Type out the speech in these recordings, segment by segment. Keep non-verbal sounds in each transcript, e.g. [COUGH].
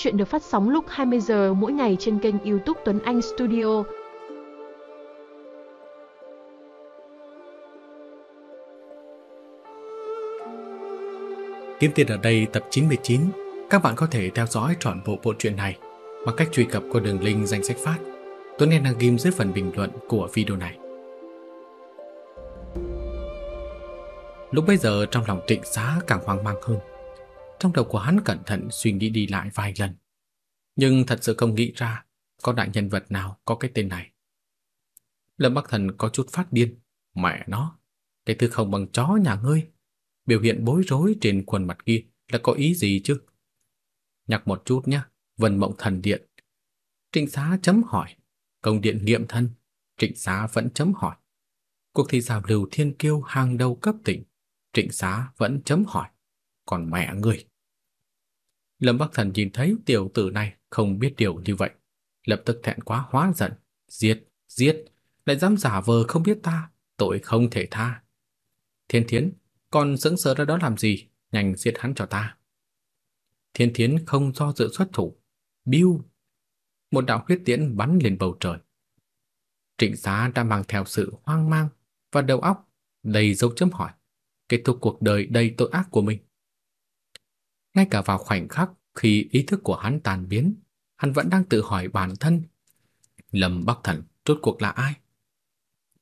Chuyện được phát sóng lúc 20 giờ mỗi ngày trên kênh YouTube Tuấn Anh Studio. Kiếm tiền ở đây tập 99, các bạn có thể theo dõi trọn bộ bộ truyện này bằng cách truy cập qua đường link danh sách phát. Tuấn Anh đang ghim dưới phần bình luận của video này. Lúc bây giờ trong lòng trịnh xá càng hoang mang hơn. Trong đầu của hắn cẩn thận suy nghĩ đi lại vài lần. Nhưng thật sự không nghĩ ra có đại nhân vật nào có cái tên này. Lâm Bắc Thần có chút phát điên. Mẹ nó, cái thứ không bằng chó nhà ngươi. Biểu hiện bối rối trên khuôn mặt kia là có ý gì chứ? Nhắc một chút nhé, Vân Mộng Thần Điện. Trịnh xá chấm hỏi. Công điện nghiệm thân. Trịnh xá vẫn chấm hỏi. Cuộc thi giao lưu thiên kiêu hàng đầu cấp tỉnh. Trịnh xá vẫn chấm hỏi. Còn mẹ ngươi. Lâm Bắc Thần nhìn thấy tiểu tử này không biết điều như vậy, lập tức thẹn quá hóa giận, giết, giết, lại dám giả vờ không biết ta, tội không thể tha. Thiên Thiến, còn sững sờ ra đó làm gì, nhanh giết hắn cho ta. Thiên Thiến không do dự xuất thủ, biu, một đạo huyết tiễn bắn lên bầu trời. Trịnh Xá đã mang theo sự hoang mang và đầu óc đầy dấu chấm hỏi, kết thúc cuộc đời đầy tội ác của mình. Ngay cả vào khoảnh khắc khi ý thức của hắn tan biến, hắn vẫn đang tự hỏi bản thân, Lâm Bắc Thần rốt cuộc là ai?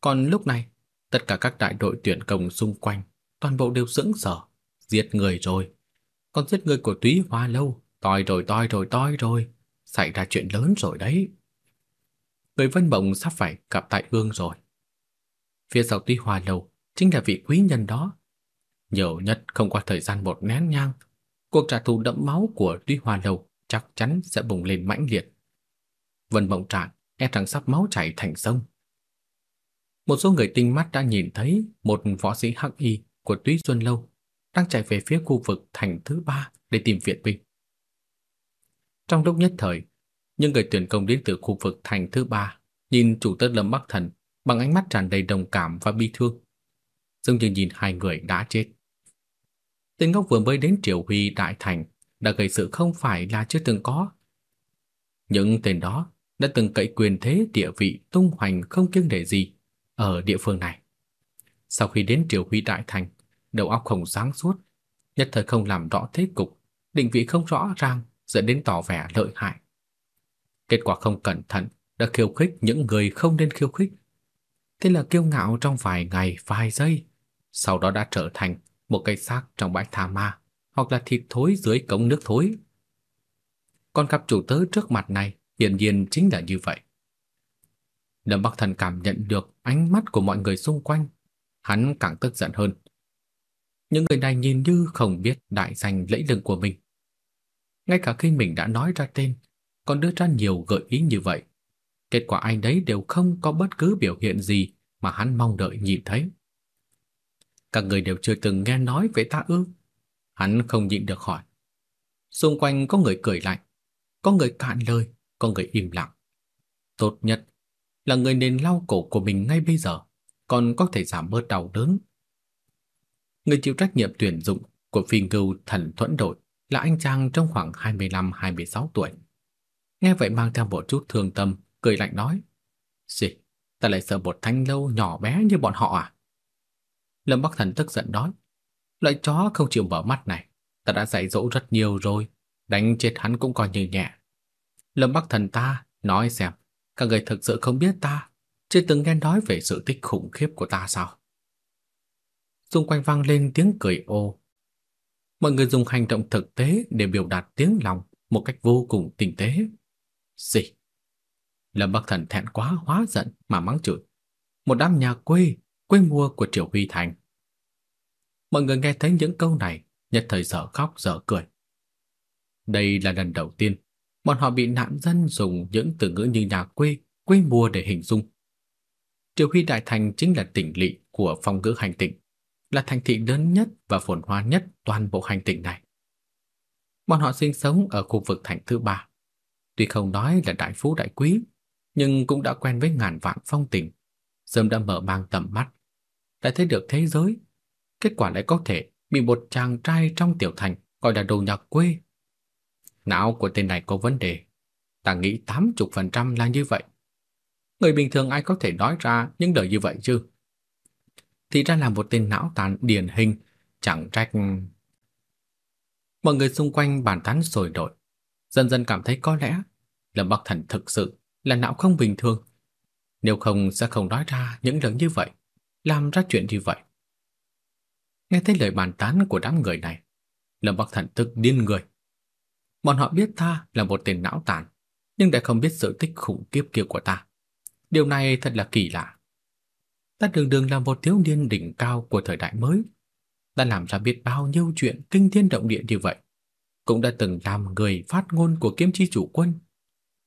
Còn lúc này, tất cả các đại đội tuyển công xung quanh, toàn bộ đều sững sờ, giết người rồi. Còn giết người của Túy Hoa lâu, toi rồi toi rồi toi rồi, xảy ra chuyện lớn rồi đấy. Người Vân Mộng sắp phải gặp tại ương rồi. Phía sau Túy Hoa lâu chính là vị quý nhân đó. Nhiều nhất không qua thời gian một nén nhang cuộc trả thù đẫm máu của Tuy Hoa Lâu chắc chắn sẽ bùng lên mãnh liệt. Vân Mộng Trạn e rằng sắp máu chảy thành sông. Một số người tinh mắt đã nhìn thấy một võ sĩ hắc y của Túy Xuân Lâu đang chạy về phía khu vực thành thứ ba để tìm viện binh. Trong lúc nhất thời, những người tuyển công đến từ khu vực thành thứ ba nhìn chủ tớ Lâm Bắc Thần bằng ánh mắt tràn đầy đồng cảm và bi thương, dường như nhìn hai người đã chết. Tên ngốc vừa mới đến Triều Huy Đại Thành đã gây sự không phải là chưa từng có. Những tên đó đã từng cậy quyền thế địa vị tung hoành không kiêng nể gì ở địa phương này. Sau khi đến Triều Huy Đại Thành, đầu óc không sáng suốt, nhất thời không làm rõ thế cục, định vị không rõ ràng dẫn đến tỏ vẻ lợi hại. Kết quả không cẩn thận đã khiêu khích những người không nên khiêu khích. Thế là kiêu ngạo trong vài ngày, vài giây, sau đó đã trở thành một cây xác trong bãi tha ma, hoặc là thịt thối dưới cống nước thối. Con cặp chủ tớ trước mặt này hiển nhiên chính là như vậy. Lâm Bắc Thần cảm nhận được ánh mắt của mọi người xung quanh, hắn càng tức giận hơn. Những người này nhìn như không biết đại danh lẫy lừng của mình. Ngay cả khi mình đã nói ra tên, còn đưa ra nhiều gợi ý như vậy, kết quả anh đấy đều không có bất cứ biểu hiện gì mà hắn mong đợi nhìn thấy. Các người đều chưa từng nghe nói về ta ư? Hắn không nhịn được hỏi. Xung quanh có người cười lạnh, có người cạn lời, có người im lặng. Tốt nhất là người nên lau cổ của mình ngay bây giờ, còn có thể giảm bớt đau đớn. Người chịu trách nhiệm tuyển dụng của phi ngưu thần thuẫn đội là anh chàng trong khoảng 25-26 tuổi. Nghe vậy mang theo một chút thương tâm, cười lạnh nói. Gì, ta lại sợ một thanh lâu nhỏ bé như bọn họ à? Lâm Bắc Thần tức giận nói. Loại chó không chịu mở mắt này, ta đã dạy dỗ rất nhiều rồi, đánh chết hắn cũng coi như nhẹ. Lâm Bắc Thần ta, nói xem, các người thực sự không biết ta, chưa từng nghe nói về sự tích khủng khiếp của ta sao? Xung quanh vang lên tiếng cười ô. Mọi người dùng hành động thực tế để biểu đạt tiếng lòng một cách vô cùng tinh tế. Gì? Lâm Bắc Thần thẹn quá hóa giận mà mắng chửi. Một đám nhà quê quê mùa của Triều Huy Thành. Mọi người nghe thấy những câu này, nhất thời sợ khóc dở cười. Đây là lần đầu tiên bọn họ bị nạn dân dùng những từ ngữ như nhà quê, quê mùa để hình dung. Triều Huy Đại Thành chính là tỉnh lỵ của phong ngữ hành tỉnh, là thành thị lớn nhất và phồn hoa nhất toàn bộ hành tỉnh này. Bọn họ sinh sống ở khu vực thành thứ ba. Tuy không nói là đại phú đại quý, nhưng cũng đã quen với ngàn vạn phong tình, sớm đã mở mang tầm mắt, đã thấy được thế giới. Kết quả lại có thể bị một chàng trai trong tiểu thành gọi là đồ nhà quê. Não của tên này có vấn đề. Ta nghĩ 80% là như vậy. Người bình thường ai có thể nói ra những lời như vậy chứ? Thì ra là một tên não tàn điển hình, chẳng trách... Mọi người xung quanh bàn tán sôi nổi, dần dần cảm thấy có lẽ Lâm Bắc Thần thực sự là não không bình thường. Nếu không sẽ không nói ra những lời như vậy, làm ra chuyện như vậy. Nghe thấy lời bàn tán của đám người này, Lâm Bắc Thần tức điên người. Bọn họ biết ta là một tên não tàn, nhưng lại không biết sự tích khủng khiếp kia của ta. Điều này thật là kỳ lạ. Ta đường đường là một thiếu niên đỉnh cao của thời đại mới, đã làm ra biết bao nhiêu chuyện kinh thiên động địa như vậy, cũng đã từng làm người phát ngôn của kiếm chi chủ quân.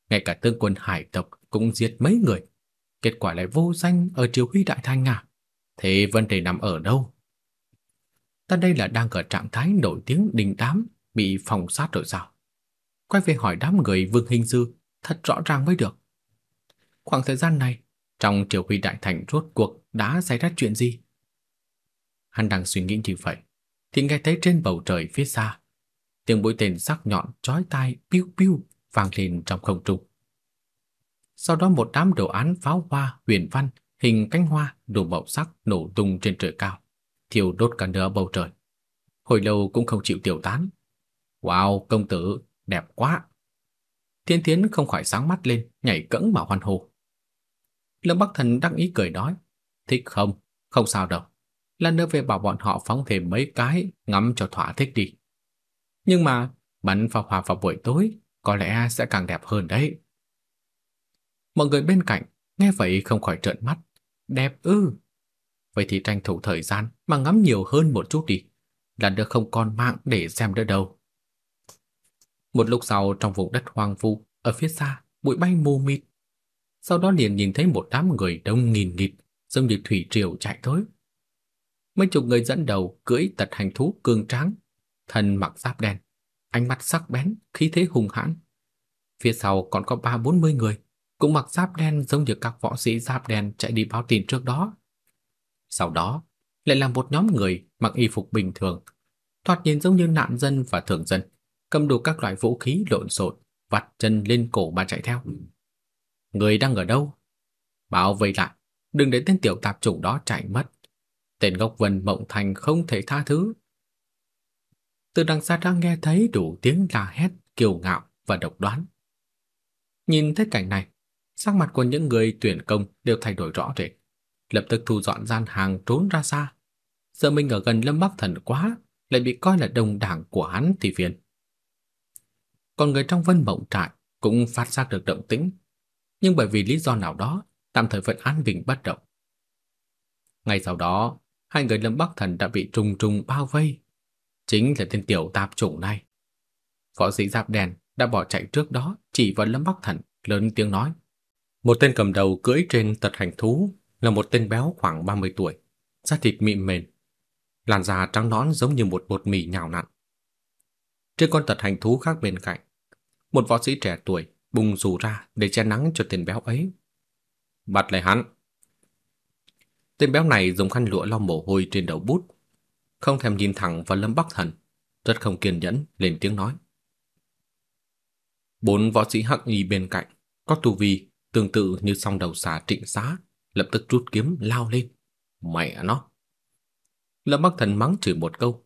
Ngay cả tương quân hải tộc cũng giết mấy người, kết quả lại vô danh ở triều huy đại thanh à? Thế vấn đề nằm ở đâu? Ta đây là đang ở trạng thái nổi tiếng đình đám, bị phòng sát rồi sao? Quay về hỏi đám người Vương Hình Dư thật rõ ràng mới được. Khoảng thời gian này, trong triều huy đại thành rốt cuộc đã xảy ra chuyện gì? Hắn đang suy nghĩ như vậy, thì nghe thấy trên bầu trời phía xa, tiếng mũi tên sắc nhọn chói tai piu piu vang lên trong không trung. Sau đó một đám đồ án pháo hoa huyền văn hình cánh hoa đủ màu sắc nổ tung trên trời cao, thiêu đốt cả nửa bầu trời. Hồi lâu cũng không chịu tiêu tán. Wow, công tử, đẹp quá! Thiên Thiến không khỏi sáng mắt lên, nhảy cẫng mà hoan hô. Lâm Bắc Thần đắc ý cười nói, thích không? Không sao đâu. Lần nữa về bảo bọn họ phóng thêm mấy cái, ngắm cho thỏa thích đi. Nhưng mà, bắn pháo hoa vào buổi tối, có lẽ sẽ càng đẹp hơn đấy. Mọi người bên cạnh, nghe vậy không khỏi trợn mắt. Đẹp ư! Vậy thì tranh thủ thời gian mà ngắm nhiều hơn một chút đi. là nữa không còn mạng để xem đỡ đâu. Một lúc sau trong vùng đất hoang vu, ở phía xa, bụi bay mù mịt. Sau đó liền nhìn thấy một đám người đông nghìn nghịt, giống như thủy triều chạy tới. Mấy chục người dẫn đầu cưỡi tật hành thú cường tráng, thân mặc giáp đen, ánh mắt sắc bén, khí thế hùng hãn. Phía sau còn có ba bốn mươi người, cũng mặc giáp đen giống như các võ sĩ giáp đen chạy đi báo tin trước đó. Sau đó, lại là một nhóm người mặc y phục bình thường, thoạt nhìn giống như nạn dân và thường dân, cầm đủ các loại vũ khí lộn xộn, vặt chân lên cổ mà chạy theo. Người đang ở đâu? Bảo vây lại, đừng để tên tiểu tạp chủng đó chạy mất. Tên gốc Vân Mộng Thành không thể tha thứ. Từ đằng xa đã nghe thấy đủ tiếng la hét, kiêu ngạo và độc đoán. Nhìn thấy cảnh này, sắc mặt của những người tuyển công đều thay đổi rõ rệt. Lập tức thu dọn gian hàng trốn ra xa. Giờ mình ở gần Lâm Bắc Thần quá, lại bị coi là đồng đảng của hắn thì phiền. Còn người trong Vân Mộng Trại cũng phát giác được động tĩnh, nhưng bởi vì lý do nào đó, tạm thời vẫn an bình bất động. Ngay sau đó, hai người Lâm Bắc Thần đã bị trùng trùng bao vây. Chính là tên tiểu tạp chủng này. Võ sĩ giáp đèn đã bỏ chạy trước đó chỉ vào Lâm Bắc Thần, lớn tiếng nói. Một tên cầm đầu cưỡi trên tật hành thú là một tên béo khoảng 30 tuổi, da thịt mịn mềm, làn da trắng nõn giống như một bột mì nhào nặn. Trên con tật hành thú khác bên cạnh, một võ sĩ trẻ tuổi bùng rủ ra để che nắng cho tên béo ấy. Bắt lại hắn. Tên béo này dùng khăn lụa lau mồ hôi trên đầu bút, không thèm nhìn thẳng vào Lâm Bắc Thần, rất không kiên nhẫn lên tiếng nói. Bốn võ sĩ hắc y bên cạnh, có tu vi tương tự như song đầu xà trịnh xá, lập tức rút kiếm lao lên. Mẹ nó! Lâm Bắc Thần mắng chửi một câu,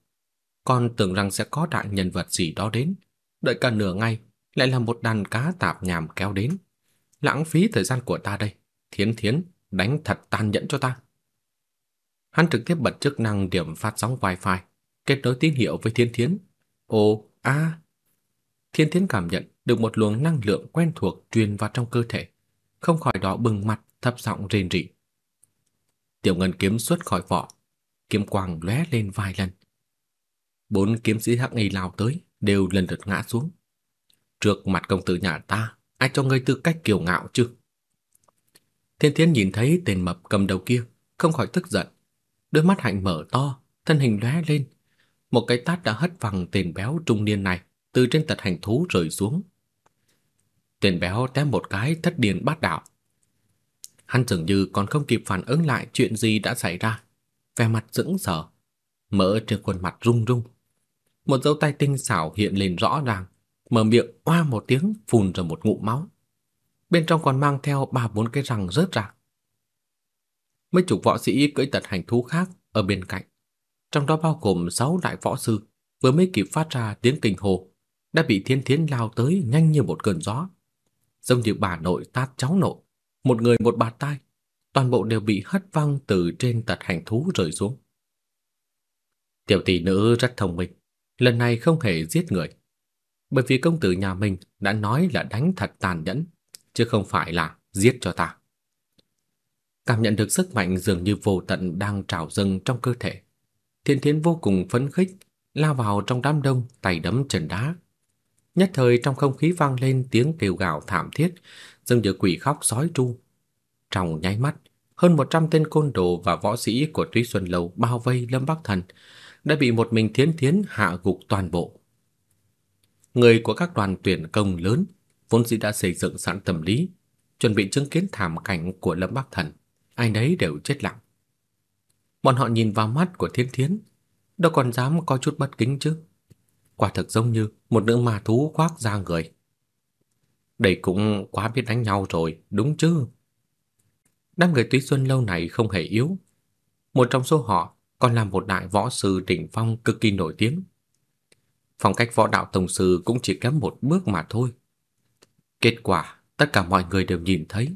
con tưởng rằng sẽ có đại nhân vật gì đó đến, đợi cả nửa ngày lại là một đàn cá tạp nhàm kéo đến. Lãng phí thời gian của ta đây, thiến thiến, đánh thật tàn nhẫn cho ta. Hắn trực tiếp bật chức năng điểm phát sóng wifi, kết nối tín hiệu với thiên thiến. Ồ, a Thiên thiến cảm nhận được một luồng năng lượng quen thuộc truyền vào trong cơ thể, không khỏi đỏ bừng mặt, thấp giọng rên rỉ. Tiểu ngân kiếm xuất khỏi vỏ, kiếm quang lóe lên vài lần. Bốn kiếm sĩ hắc y lao tới, đều lần lượt ngã xuống. Trước mặt công tử nhà ta, ai cho ngươi tư cách kiêu ngạo chứ? Thiên Thiến nhìn thấy tên mập cầm đầu kia, không khỏi tức giận. Đôi mắt hạnh mở to, thân hình lóe lên. Một cái tát đã hất văng tên béo trung niên này từ trên tật hành thú rơi xuống. Tên béo té một cái thất điên bát đạo. Hắn dường như còn không kịp phản ứng lại chuyện gì đã xảy ra. Vẻ mặt dững sờ, mỡ trên khuôn mặt rung rung. Một dấu tay tinh xảo hiện lên rõ ràng, mở miệng oa một tiếng phun ra một ngụm máu. Bên trong còn mang theo ba bốn cái răng rớt ra. Mấy chục võ sĩ cưỡi tật hành thú khác ở bên cạnh, trong đó bao gồm sáu đại võ sư, vừa mới kịp phát ra tiếng kinh hồ, đã bị Thiên Thiến lao tới nhanh như một cơn gió. Giống như bà nội tát cháu nội, một người một bạt tai, toàn bộ đều bị hất văng từ trên tật hành thú rơi xuống. Tiểu tỷ nữ rất thông minh, lần này không hề giết người. Bởi vì công tử nhà mình đã nói là đánh thật tàn nhẫn, chứ không phải là giết cho ta. Cảm nhận được sức mạnh dường như vô tận đang trào dâng trong cơ thể. Thiên Thiến vô cùng phấn khích, lao vào trong đám đông, tay đấm chân đá. Nhất thời trong không khí vang lên tiếng kêu gào thảm thiết, dường như quỷ khóc sói tru. Trong nháy mắt, hơn 100 tên côn đồ và võ sĩ của Túy Xuân Lâu bao vây Lâm Bắc Thần, đã bị một mình Thiến Thiến hạ gục toàn bộ. Người của các đoàn tuyển công lớn vốn dĩ đã xây dựng sẵn tâm lý, chuẩn bị chứng kiến thảm cảnh của Lâm Bắc Thần, ai nấy đều chết lặng. Bọn họ nhìn vào mắt của Thiến Thiến, đâu còn dám có chút bất kính chứ. Quả thực giống như một nữ ma thú khoác ra người. Đây cũng quá biết đánh nhau rồi, đúng chứ? Đám người Túy Xuân lâu này không hề yếu. Một trong số họ còn là một đại võ sư đỉnh phong cực kỳ nổi tiếng. Phong cách võ đạo tổng sư cũng chỉ kém một bước mà thôi. Kết quả, tất cả mọi người đều nhìn thấy.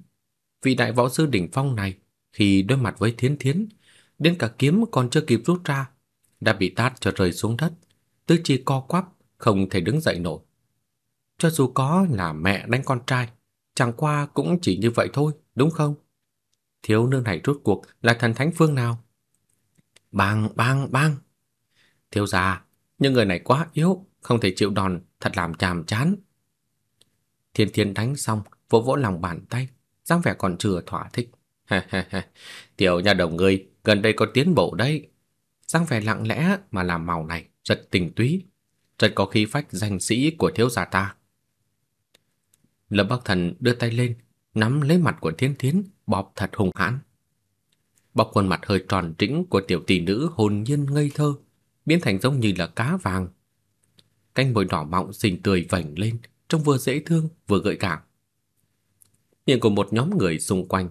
Vị đại võ sư đỉnh phong này, khi đối mặt với thiến thiến, đến cả kiếm còn chưa kịp rút ra, đã bị tát cho rơi xuống đất, tứ chi co quắp, không thể đứng dậy nổi. Cho dù có là mẹ đánh con trai, chẳng qua cũng chỉ như vậy thôi, đúng không? Thiếu nữ này rốt cuộc là thần thánh phương nào? Bang, bang, bang. Thiếu gia, những người này quá yếu, không thể chịu đòn, thật làm chàm chán. Thiên Thiên đánh xong, vỗ vỗ lòng bàn tay, dáng vẻ còn chưa thỏa thích. [LAUGHS] Tiểu nhà đồng ngươi, gần đây có tiến bộ đấy. Dáng vẻ lặng lẽ mà làm màu này rất tình túy, rất có khí phách danh sĩ của thiếu gia ta. Lâm Bắc Thần đưa tay lên, nắm lấy mặt của Thiên Thiến, bóp thật hùng hãn. Bọc khuôn mặt hơi tròn trĩnh của tiểu tỷ nữ hồn nhiên ngây thơ, biến thành giống như là cá vàng. Cánh môi đỏ mọng xinh tươi vành lên, trông vừa dễ thương vừa gợi cảm. Miệng của một nhóm người xung quanh,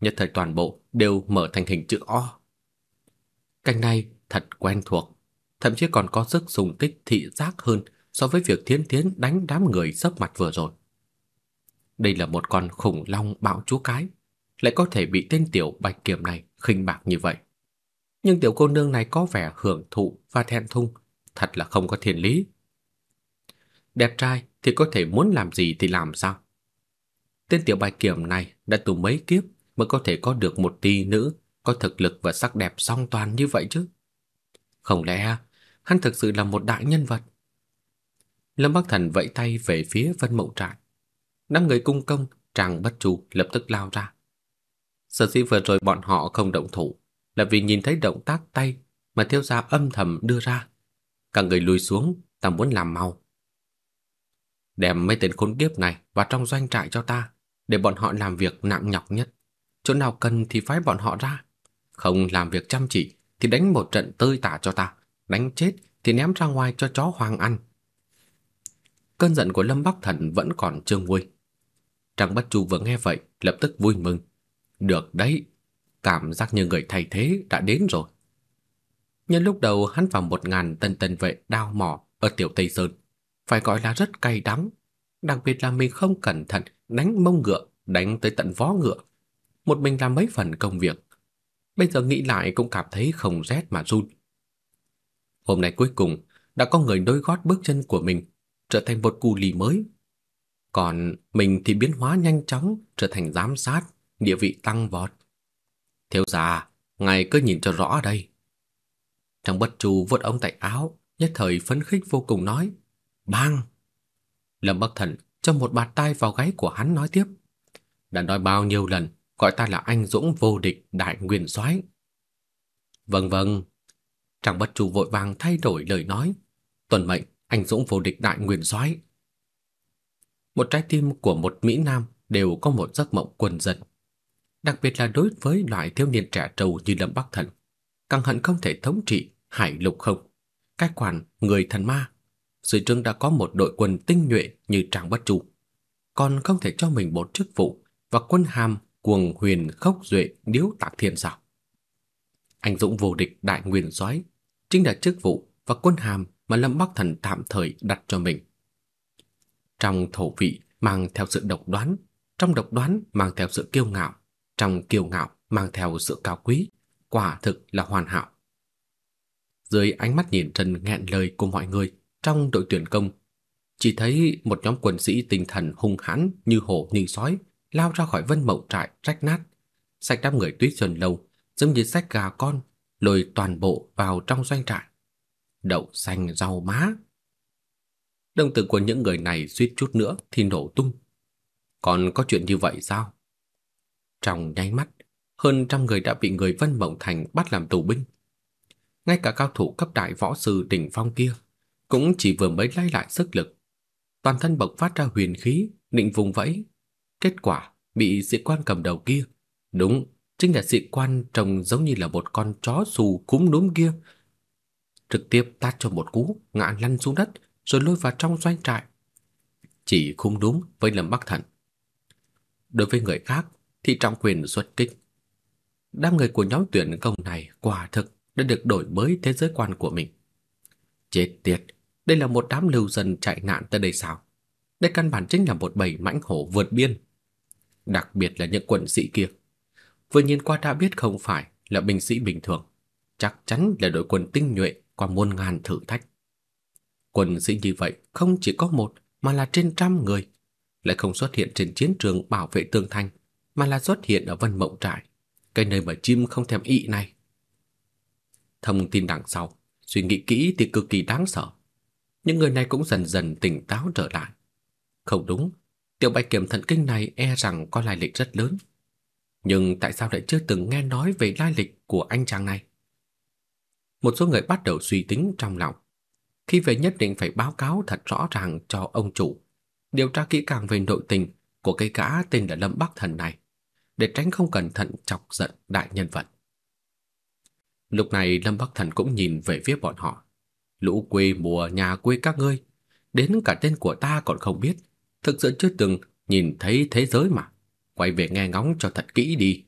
nhất thời toàn bộ đều mở thành hình chữ O. Cảnh này thật quen thuộc, thậm chí còn có sức xung tích thị giác hơn so với việc Thiến Thiến đánh đám người sấp mặt vừa rồi. Đây là một con khủng long bạo chúa cái, lại có thể bị tên tiểu bạch kiểm này khinh bạc như vậy. Nhưng tiểu cô nương này có vẻ hưởng thụ và thẹn thùng, thật là không có thiện lý. Đẹp trai thì có thể muốn làm gì thì làm sao? Tên tiểu bạch kiểm này đã từ mấy kiếp mới có thể có được một tỷ nữ có thực lực và sắc đẹp song toàn như vậy chứ? Không lẽ hắn thực sự là một đại nhân vật? Lâm Bắc Thần vẫy tay về phía Vân Mộng Trại. Năm người cung công, Tràng Bất Chu lập tức lao ra. Sở dĩ vừa rồi bọn họ không động thủ là vì nhìn thấy động tác tay mà thiếu gia âm thầm đưa ra. Cả người lùi xuống, ta muốn làm mau. Đem mấy tên khốn kiếp này vào trong doanh trại cho ta, để bọn họ làm việc nặng nhọc nhất. Chỗ nào cần thì phái bọn họ ra. Không làm việc chăm chỉ thì đánh một trận tơi tả cho ta, đánh chết thì ném ra ngoài cho chó hoang ăn. Cơn giận của Lâm Bắc Thần vẫn còn chưa nguôi. Trang Bất Chu vừa nghe vậy, lập tức vui mừng, được đấy, cảm giác như người thay thế đã đến rồi. Nhân lúc đầu hắn vào một ngàn tân tân vệ đao mỏ ở Tiểu Tây Sơn, phải gọi là rất cay đắng. Đặc biệt là mình không cẩn thận đánh mông ngựa, đánh tới tận vó ngựa. Một mình làm mấy phần công việc. Bây giờ nghĩ lại cũng cảm thấy không rét mà run. Hôm nay cuối cùng đã có người nối gót bước chân của mình, trở thành một cù lì mới. Còn mình thì biến hóa nhanh chóng, trở thành giám sát, địa vị tăng vọt. Thiếu già, ngài cứ nhìn cho rõ đây. Trong bất chu vuốt ống tay áo, nhất thời phấn khích vô cùng nói, bang. Lâm Bắc Thần cho một bạt tay vào gáy của hắn nói tiếp. Đã nói bao nhiêu lần, gọi ta là anh dũng vô địch đại nguyên soái. Vâng vâng. Trang bất chu vội vàng thay đổi lời nói. Tuần mệnh, anh dũng vô địch đại nguyên soái. Một trái tim của một Mỹ Nam đều có một giấc mộng quân dân đặc biệt là đối với loại thiếu niên trẻ trâu như Lâm Bắc Thần, càng hận không thể thống trị hải lục không, cai quản người thần ma. dưới trương đã có một đội quân tinh nhuệ như Tràng Bất Chu, còn không thể cho mình một chức vụ và quân hàm cuồng huyền khốc duệ điếu tạc thiên sao? Anh dũng vô địch đại nguyên soái chính là chức vụ và quân hàm mà Lâm Bắc Thần tạm thời đặt cho mình. Trong thổ vị mang theo sự độc đoán, trong độc đoán mang theo sự kiêu ngạo, trong kiêu ngạo mang theo sự cao quý, quả thực là hoàn hảo. Dưới ánh mắt nhìn trần nghẹn lời của mọi người trong đội tuyển công, chỉ thấy một nhóm quân sĩ tinh thần hung hãn như hổ như sói lao ra khỏi Vân Mộng trại rách nát, sạch đám người Tuyết Xuân lâu, giống như sách gà con, lôi toàn bộ vào trong doanh trại. Đậu xanh rau má. Đồng tử của những người này suýt chút nữa thì nổ tung. Còn có chuyện như vậy sao? Trong nháy mắt, hơn trăm người đã bị người Vân Mộng Thành bắt làm tù binh. Ngay cả cao thủ cấp đại võ sư đỉnh phong kia cũng chỉ vừa mới lấy lại sức lực. Toàn thân bộc phát ra huyền khí, định vùng vẫy. Kết quả bị sĩ quan cầm đầu kia, đúng, chính là sĩ quan trông giống như là một con chó xù cúm núm kia. Trực tiếp tát cho một cú, ngã lăn xuống đất, rồi lôi vào trong doanh trại. Chỉ không đúng với Lâm Bắc Thần. Đối với người khác thì trọng quyền xuất kích. Đám người của nhóm tuyển công này quả thực đã được đổi mới thế giới quan của mình. Chết tiệt, đây là một đám lưu dân chạy nạn tới đây sao? Đây căn bản chính là một bầy mãnh hổ vượt biên. Đặc biệt là những quân sĩ kia. Vừa nhìn qua đã biết không phải là binh sĩ bình thường. Chắc chắn là đội quân tinh nhuệ qua muôn ngàn thử thách. Quân sĩ như vậy không chỉ có một mà là trên trăm người. Lại không xuất hiện trên chiến trường bảo vệ tường thành mà là xuất hiện ở Vân Mộng Trại. Cái nơi mà chim không thèm ị này. Thông tin đằng sau, suy nghĩ kỹ thì cực kỳ đáng sợ. Những người này cũng dần dần tỉnh táo trở lại. Không đúng, tiểu bạch kiểm thần kinh này e rằng có lai lịch rất lớn. Nhưng tại sao lại chưa từng nghe nói về lai lịch của anh chàng này? Một số người bắt đầu suy tính trong lòng. Khi về nhất định phải báo cáo thật rõ ràng cho ông chủ, điều tra kỹ càng về nội tình của cái gã tên là Lâm Bắc Thần này, để tránh không cẩn thận chọc giận đại nhân vật. Lúc này Lâm Bắc Thần cũng nhìn về phía bọn họ. Lũ quê mùa nhà quê các ngươi, đến cả tên của ta còn không biết, thực sự chưa từng nhìn thấy thế giới mà. Quay về nghe ngóng cho thật kỹ đi.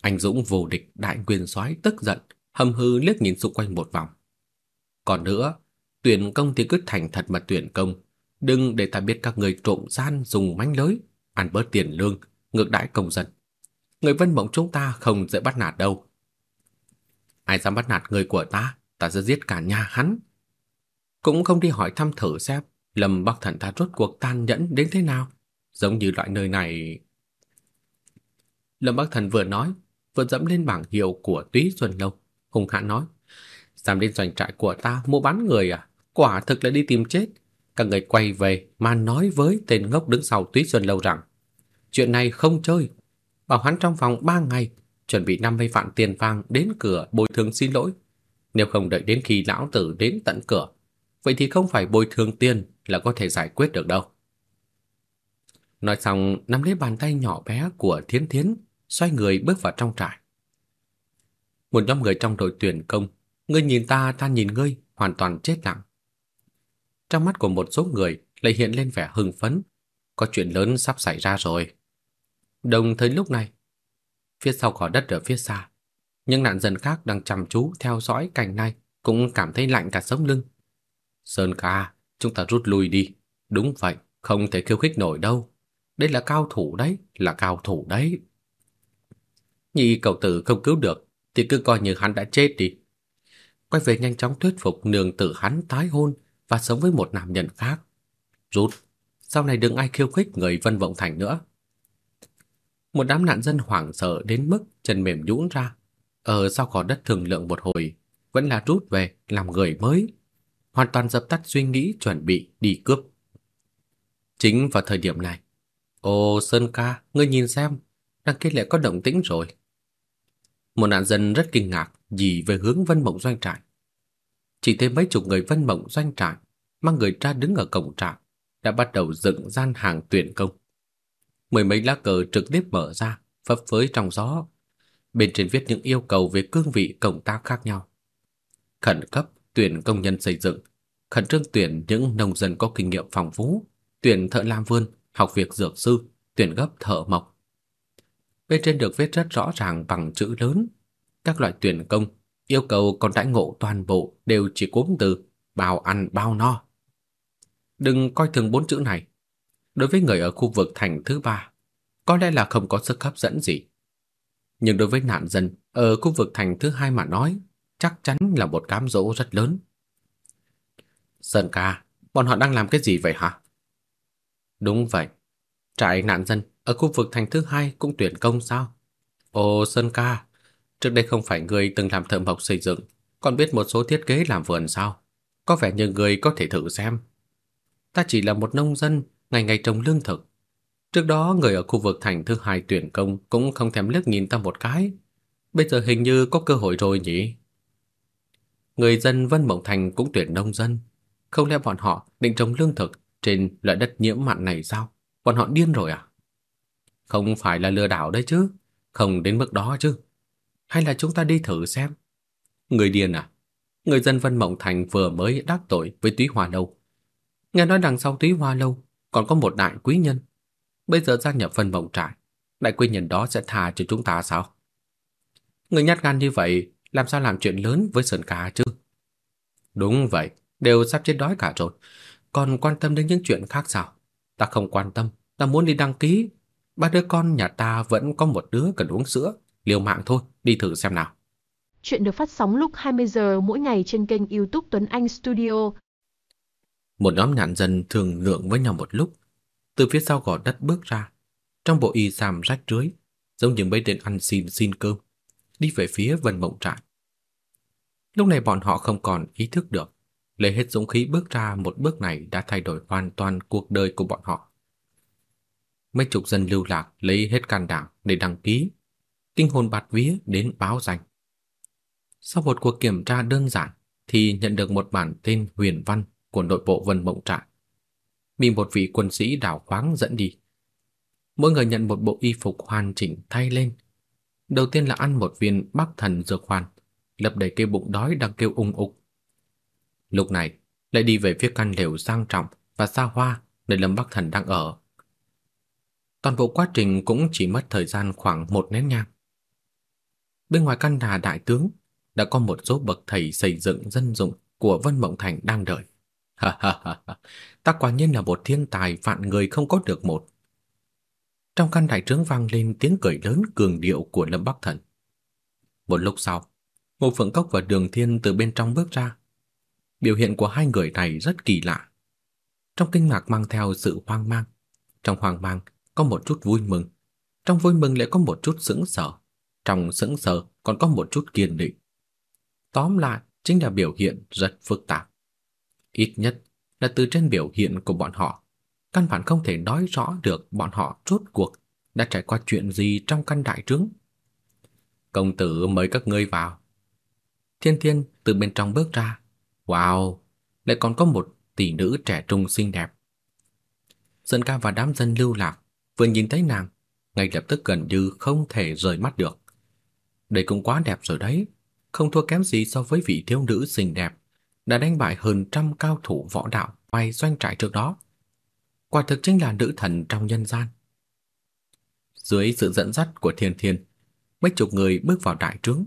Anh Dũng vô địch đại quyền soái tức giận, hầm hư liếc nhìn xung quanh một vòng. Còn nữa, tuyển công thì cứ thành thật mà tuyển công, đừng để ta biết các người trộm gian dùng mánh lưới, ăn bớt tiền lương, ngược đãi công dân. Người Vân Mộng chúng ta không dễ bắt nạt đâu. Ai dám bắt nạt người của ta, ta sẽ giết cả nhà hắn. Cũng không đi hỏi thăm thử xem Lâm Bắc Thần ta rốt cuộc tan nhẫn đến thế nào. Giống như loại nơi này... Lâm Bắc Thần vừa nói, vừa dẫm lên bảng hiệu của Túy Xuân Lâu, hùng hãn nói: "Dám đến doanh trại của ta mua bán người à? Quả thực là đi tìm chết." Các người quay về mà nói với tên ngốc đứng sau Túy Xuân Lâu rằng: "Chuyện này không chơi, bảo hắn trong vòng 3 ngày chuẩn bị 50 vạn tiền vàng đến cửa bồi thường xin lỗi. Nếu không đợi đến khi lão tử đến tận cửa, vậy thì không phải bồi thường tiền là có thể giải quyết được đâu." Nói xong, nắm lấy bàn tay nhỏ bé của Thiến Thiến, xoay người bước vào trong trại. Một nhóm người trong đội tuyển công, ngươi nhìn ta, ta nhìn ngươi, hoàn toàn chết lặng. Trong mắt của một số người lại hiện lên vẻ hưng phấn, có chuyện lớn sắp xảy ra rồi. Đồng thời lúc này, phía sau cỏ đất ở phía xa, những nạn dân khác đang chăm chú theo dõi cảnh này cũng cảm thấy lạnh cả sống lưng. Sơn ca, chúng ta rút lui đi. Đúng vậy, không thể khiêu khích nổi đâu. Đây là cao thủ đấy, là cao thủ đấy. Nhị cậu tử không cứu được thì cứ coi như hắn đã chết đi. Quay về nhanh chóng thuyết phục nương tử hắn tái hôn và sống với một nam nhân khác. Rút, sau này đừng ai khiêu khích người Vân Vọng Thành nữa. Một đám nạn dân hoảng sợ đến mức chân mềm nhũn ra. Ở sau cỏ đất thường lượng một hồi, vẫn là rút về làm người mới, hoàn toàn dập tắt suy nghĩ chuẩn bị đi cướp. Chính vào thời điểm này, Ồ Sơn ca, ngươi nhìn xem, đằng kia lại có động tĩnh rồi. Một nạn dân rất kinh ngạc dì về hướng Vân Mộng doanh trại. Chỉ thấy mấy chục người Vân Mộng doanh trại mang người ra đứng ở cổng trại đã bắt đầu dựng gian hàng tuyển công. Mười mấy lá cờ trực tiếp mở ra, phấp phới trong gió. Bên trên viết những yêu cầu về cương vị công tác khác nhau. Khẩn cấp tuyển công nhân xây dựng, khẩn trương tuyển những nông dân có kinh nghiệm phong phú, tuyển thợ làm vườn, học việc dược sư, tuyển gấp thợ mộc. Bên trên được viết rất rõ ràng bằng chữ lớn, các loại tuyển công yêu cầu còn đãi ngộ toàn bộ đều chỉ cốm từ bao ăn bao no. Đừng coi thường bốn chữ này. Đối với người ở khu vực thành thứ ba, có lẽ là không có sức hấp dẫn gì. Nhưng đối với nạn dân ở khu vực thành thứ hai mà nói, chắc chắn là một cám dỗ rất lớn. Sơn ca, bọn họ đang làm cái gì vậy hả? Đúng vậy. Trại nạn dân ở khu vực thành thứ hai cũng tuyển công sao? Ồ Sơn ca, trước đây không phải người từng làm thợ mộc xây dựng, còn biết một số thiết kế làm vườn sao? Có vẻ như người có thể thử xem. Ta chỉ là một nông dân, ngày ngày trồng lương thực. Trước đó người ở khu vực thành thứ hai tuyển công cũng không thèm liếc nhìn ta một cái. Bây giờ hình như có cơ hội rồi nhỉ? Người dân Vân Mộng Thành cũng tuyển nông dân. Không lẽ bọn họ định trồng lương thực trên loại đất nhiễm mặn này sao? Bọn họ điên rồi à? Không phải là lừa đảo đấy chứ, không đến mức đó chứ. Hay là chúng ta đi thử xem? Người điên à? Người dân Vân Mộng Thành vừa mới đắc tội với Túy Hoa Lâu. Nghe nói đằng sau Túy Hoa Lâu còn có một đại quý nhân. Bây giờ gia nhập Vân Mộng Trại, đại quý nhân đó sẽ tha cho chúng ta sao? Người nhát gan như vậy, làm sao làm chuyện lớn với Sơn Ca chứ? Đúng vậy, đều sắp chết đói cả rồi. Còn quan tâm đến những chuyện khác sao? Ta không quan tâm, ta muốn đi đăng ký. Ba đứa con nhà ta vẫn có một đứa cần uống sữa, liều mạng thôi, đi thử xem nào. Chuyện được phát sóng lúc 20 giờ mỗi ngày trên kênh YouTube Tuấn Anh Studio. Một nhóm nạn dân thường lượng với nhau một lúc, từ phía sau gò đất bước ra, trong bộ y sam rách rưới, giống như mấy tên ăn xin xin cơm, đi về phía Vân Mộng Trại. Lúc này bọn họ không còn ý thức được, lấy hết dũng khí bước ra một bước này đã thay đổi hoàn toàn cuộc đời của bọn họ. Mấy chục dân lưu lạc lấy hết can đảm để đăng ký, kinh hồn bạt vía đến báo danh. Sau một cuộc kiểm tra đơn giản thì nhận được một bản tên huyền văn của nội bộ Vân Mộng Trại. Bị một vị quân sĩ đảo khoáng dẫn đi. Mỗi người nhận một bộ y phục hoàn chỉnh thay lên. Đầu tiên là ăn một viên Bắc Thần dược hoàn, lập đầy cái bụng đói đang kêu ung ục. Lúc này, lại đi về phía căn lều sang trọng và xa hoa nơi Lâm Bắc Thần đang ở. Toàn bộ quá trình cũng chỉ mất thời gian khoảng một nén nhang. Bên ngoài căn nhà đại tướng đã có một số bậc thầy xây dựng dân dụng của Vân Mộng Thành đang đợi. [LAUGHS] Ha ha ha, ta quả nhiên là một thiên tài vạn người không có được một. Trong căn đại trướng vang lên tiếng cười lớn cường điệu của Lâm Bắc Thần. Một lúc sau, Ngô Phượng Cốc và Đường Thiên từ bên trong bước ra. Biểu hiện của hai người này rất kỳ lạ. Trong kinh ngạc mang theo sự hoang mang, trong hoang mang có một chút vui mừng, trong vui mừng lại có một chút sững sờ, trong sững sờ còn có một chút kiên định. Tóm lại, chính là biểu hiện rất phức tạp. Ít nhất là từ trên biểu hiện của bọn họ, căn bản không thể nói rõ được bọn họ rốt cuộc đã trải qua chuyện gì trong căn đại trướng. Công tử mời các ngươi vào. Thiên Thiên từ bên trong bước ra. Wow, lại còn có một tỷ nữ trẻ trung xinh đẹp. Dân ca và đám dân lưu lạc vừa nhìn thấy nàng, ngay lập tức gần như không thể rời mắt được. Đây cũng quá đẹp rồi đấy không thua kém gì so với vị thiếu nữ xinh đẹp đã đánh bại hơn trăm cao thủ võ đạo ngoài doanh trại trước đó. Quả thực chính là nữ thần trong nhân gian. Dưới sự dẫn dắt của Thiên Thiên, mấy chục người bước vào đại trướng.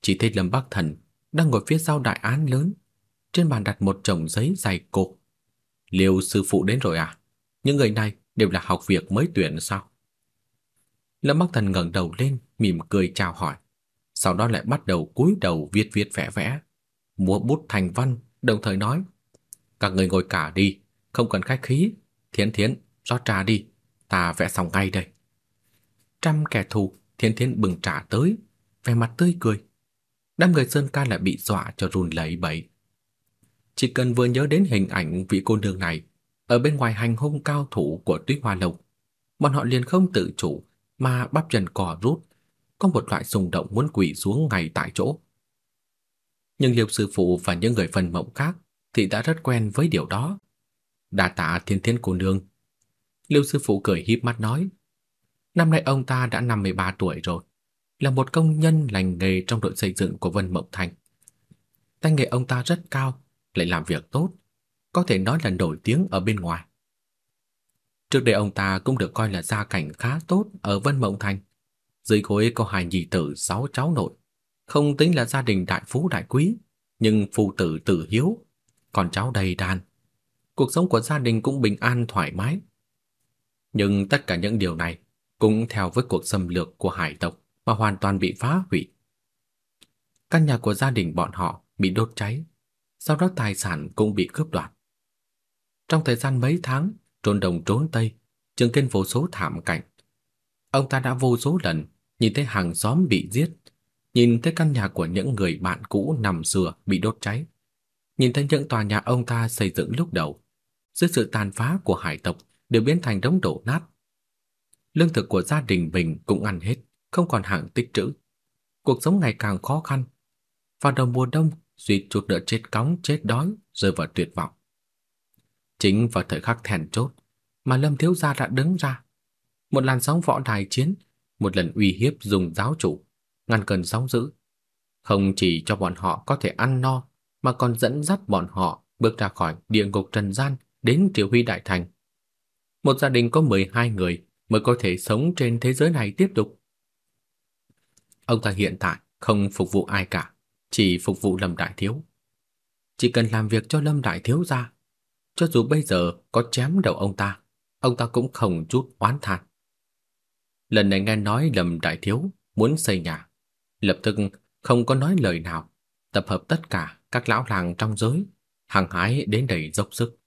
Chỉ thấy Lâm Bắc Thần đang ngồi phía sau đại án lớn, trên bàn đặt một chồng giấy dày cộp. Liêu sư phụ đến rồi à? Những người này đều là học việc mới tuyển sao? Lâm Bắc Thần ngẩng đầu lên, mỉm cười chào hỏi sau đó lại bắt đầu cúi đầu viết viết vẽ vẽ, múa bút thành văn, đồng thời nói: "Các người ngồi cả đi, không cần khách khí, Thiến Thiến, rót trà đi, ta vẽ xong ngay đây." Trăm kẻ thù, Thiến Thiến bừng trà tới, vẻ mặt tươi cười. Đám người Sơn Ca lại bị dọa cho run lẩy bẩy. Chỉ cần vừa nhớ đến hình ảnh vị cô nương này ở bên ngoài hành hung cao thủ của Tuyết Hoa Lộc, bọn họ liền không tự chủ mà bắp chân cò rút, có một loại xung động muốn quỳ xuống ngay tại chỗ. Nhưng Liệp sư phụ và những người phần mộng khác thì đã rất quen với điều đó. Đa tạ thiên thiên cô nương. Liêu sư phụ cười híp mắt nói, năm nay ông ta đã 53 tuổi rồi, là một công nhân lành nghề trong đội xây dựng của Vân Mộng Thành. Tay nghề ông ta rất cao, lại làm việc tốt, có thể nói là nổi tiếng ở bên ngoài. Trước đây ông ta cũng được coi là gia cảnh khá tốt ở Vân Mộng Thành. Dưới gối có hai nhị tử sáu cháu nội, không tính là gia đình đại phú đại quý, nhưng phụ tử tử hiếu, con cháu đầy đàn. Cuộc sống của gia đình cũng bình an thoải mái. Nhưng tất cả những điều này cũng theo với cuộc xâm lược của hải tộc mà hoàn toàn bị phá hủy. Căn nhà của gia đình bọn họ bị đốt cháy, sau đó tài sản cũng bị cướp đoạt. Trong thời gian mấy tháng, trốn đồng trốn tây, chứng kiến vô số thảm cảnh. Ông ta đã vô số lần nhìn thấy hàng xóm bị giết, nhìn thấy căn nhà của những người bạn cũ nằm xưa bị đốt cháy, nhìn thấy những tòa nhà ông ta xây dựng lúc đầu, dưới sự tàn phá của hải tộc đều biến thành đống đổ nát. Lương thực của gia đình mình cũng ăn hết, không còn hàng tích trữ. Cuộc sống ngày càng khó khăn. Vào đầu mùa đông, suýt chút nữa chết cóng chết đói, rơi vào tuyệt vọng. Chính vào thời khắc thèn chốt mà Lâm thiếu gia đã đứng ra, một làn sóng võ đài chiến, một lần uy hiếp dùng giáo chủ, ngăn cơn sóng dữ, không chỉ cho bọn họ có thể ăn no, mà còn dẫn dắt bọn họ bước ra khỏi địa ngục trần gian đến Triều Huy đại thành. Một gia đình có 12 người mới có thể sống trên thế giới này tiếp tục. Ông ta hiện tại không phục vụ ai cả, chỉ phục vụ Lâm Đại Thiếu. Chỉ cần làm việc cho Lâm Đại Thiếu ra, cho dù bây giờ có chém đầu ông ta, ông ta cũng không chút oán than. Lần này nghe nói Lâm Đại Thiếu muốn xây nhà, lập tức không có nói lời nào, tập hợp tất cả các lão làng trong giới, hàng hái đến đầy dốc sức.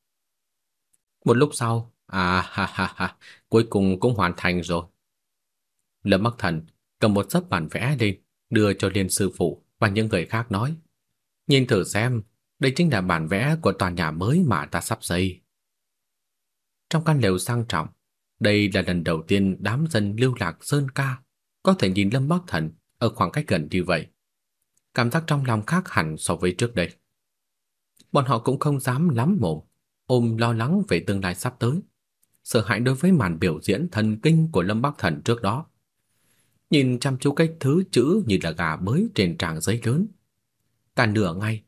Một lúc sau, à ha ha ha, cuối cùng cũng hoàn thành rồi. Lâm Bắc Thần cầm một sấp bản vẽ lên, đưa cho Liên sư phụ và những người khác nói: "Nhìn thử xem, đây chính là bản vẽ của tòa nhà mới mà ta sắp xây." Trong căn lều sang trọng, đây là lần đầu tiên đám dân lưu lạc sơn ca có thể nhìn Lâm Bắc Thần ở khoảng cách gần như vậy. Cảm giác trong lòng khác hẳn so với trước đây. Bọn họ cũng không dám lắm mồm, ôm lo lắng về tương lai sắp tới, sợ hãi đối với màn biểu diễn thần kinh của Lâm Bắc Thần trước đó. Nhìn chăm chú cách thứ chữ như là gà bới trên trang giấy lớn. Cả nửa ngày,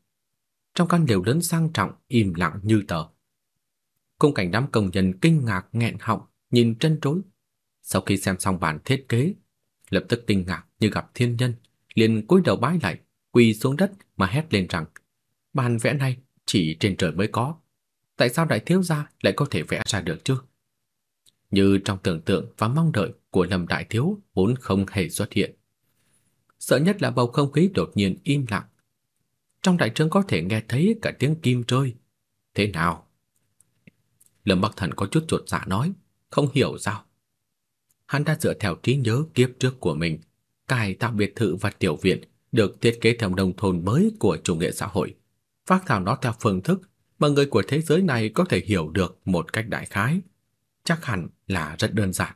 trong căn lều lớn sang trọng im lặng như tờ. Khung cảnh đám công nhân kinh ngạc nghẹn họng, nhìn chân trối. Sau khi xem xong bản thiết kế, lập tức kinh ngạc như gặp thiên nhân, liền cúi đầu bái lại, quỳ xuống đất mà hét lên rằng: "Bản vẽ này chỉ trên trời mới có, tại sao đại thiếu gia lại có thể vẽ ra được chứ?" Như trong tưởng tượng và mong đợi của Lâm đại thiếu vốn không hề xuất hiện. Sợ nhất là bầu không khí đột nhiên im lặng. Trong đại trướng có thể nghe thấy cả tiếng kim rơi. Thế nào? Lâm Bắc Thần có chút chuột dạ nói, không hiểu sao. Hắn đã dựa theo trí nhớ kiếp trước của mình, cài tạo biệt thự và tiểu viện được thiết kế theo nông thôn mới của chủ nghĩa xã hội, phát thảo nó theo phương thức mà người của thế giới này có thể hiểu được một cách đại khái. Chắc hẳn là rất đơn giản.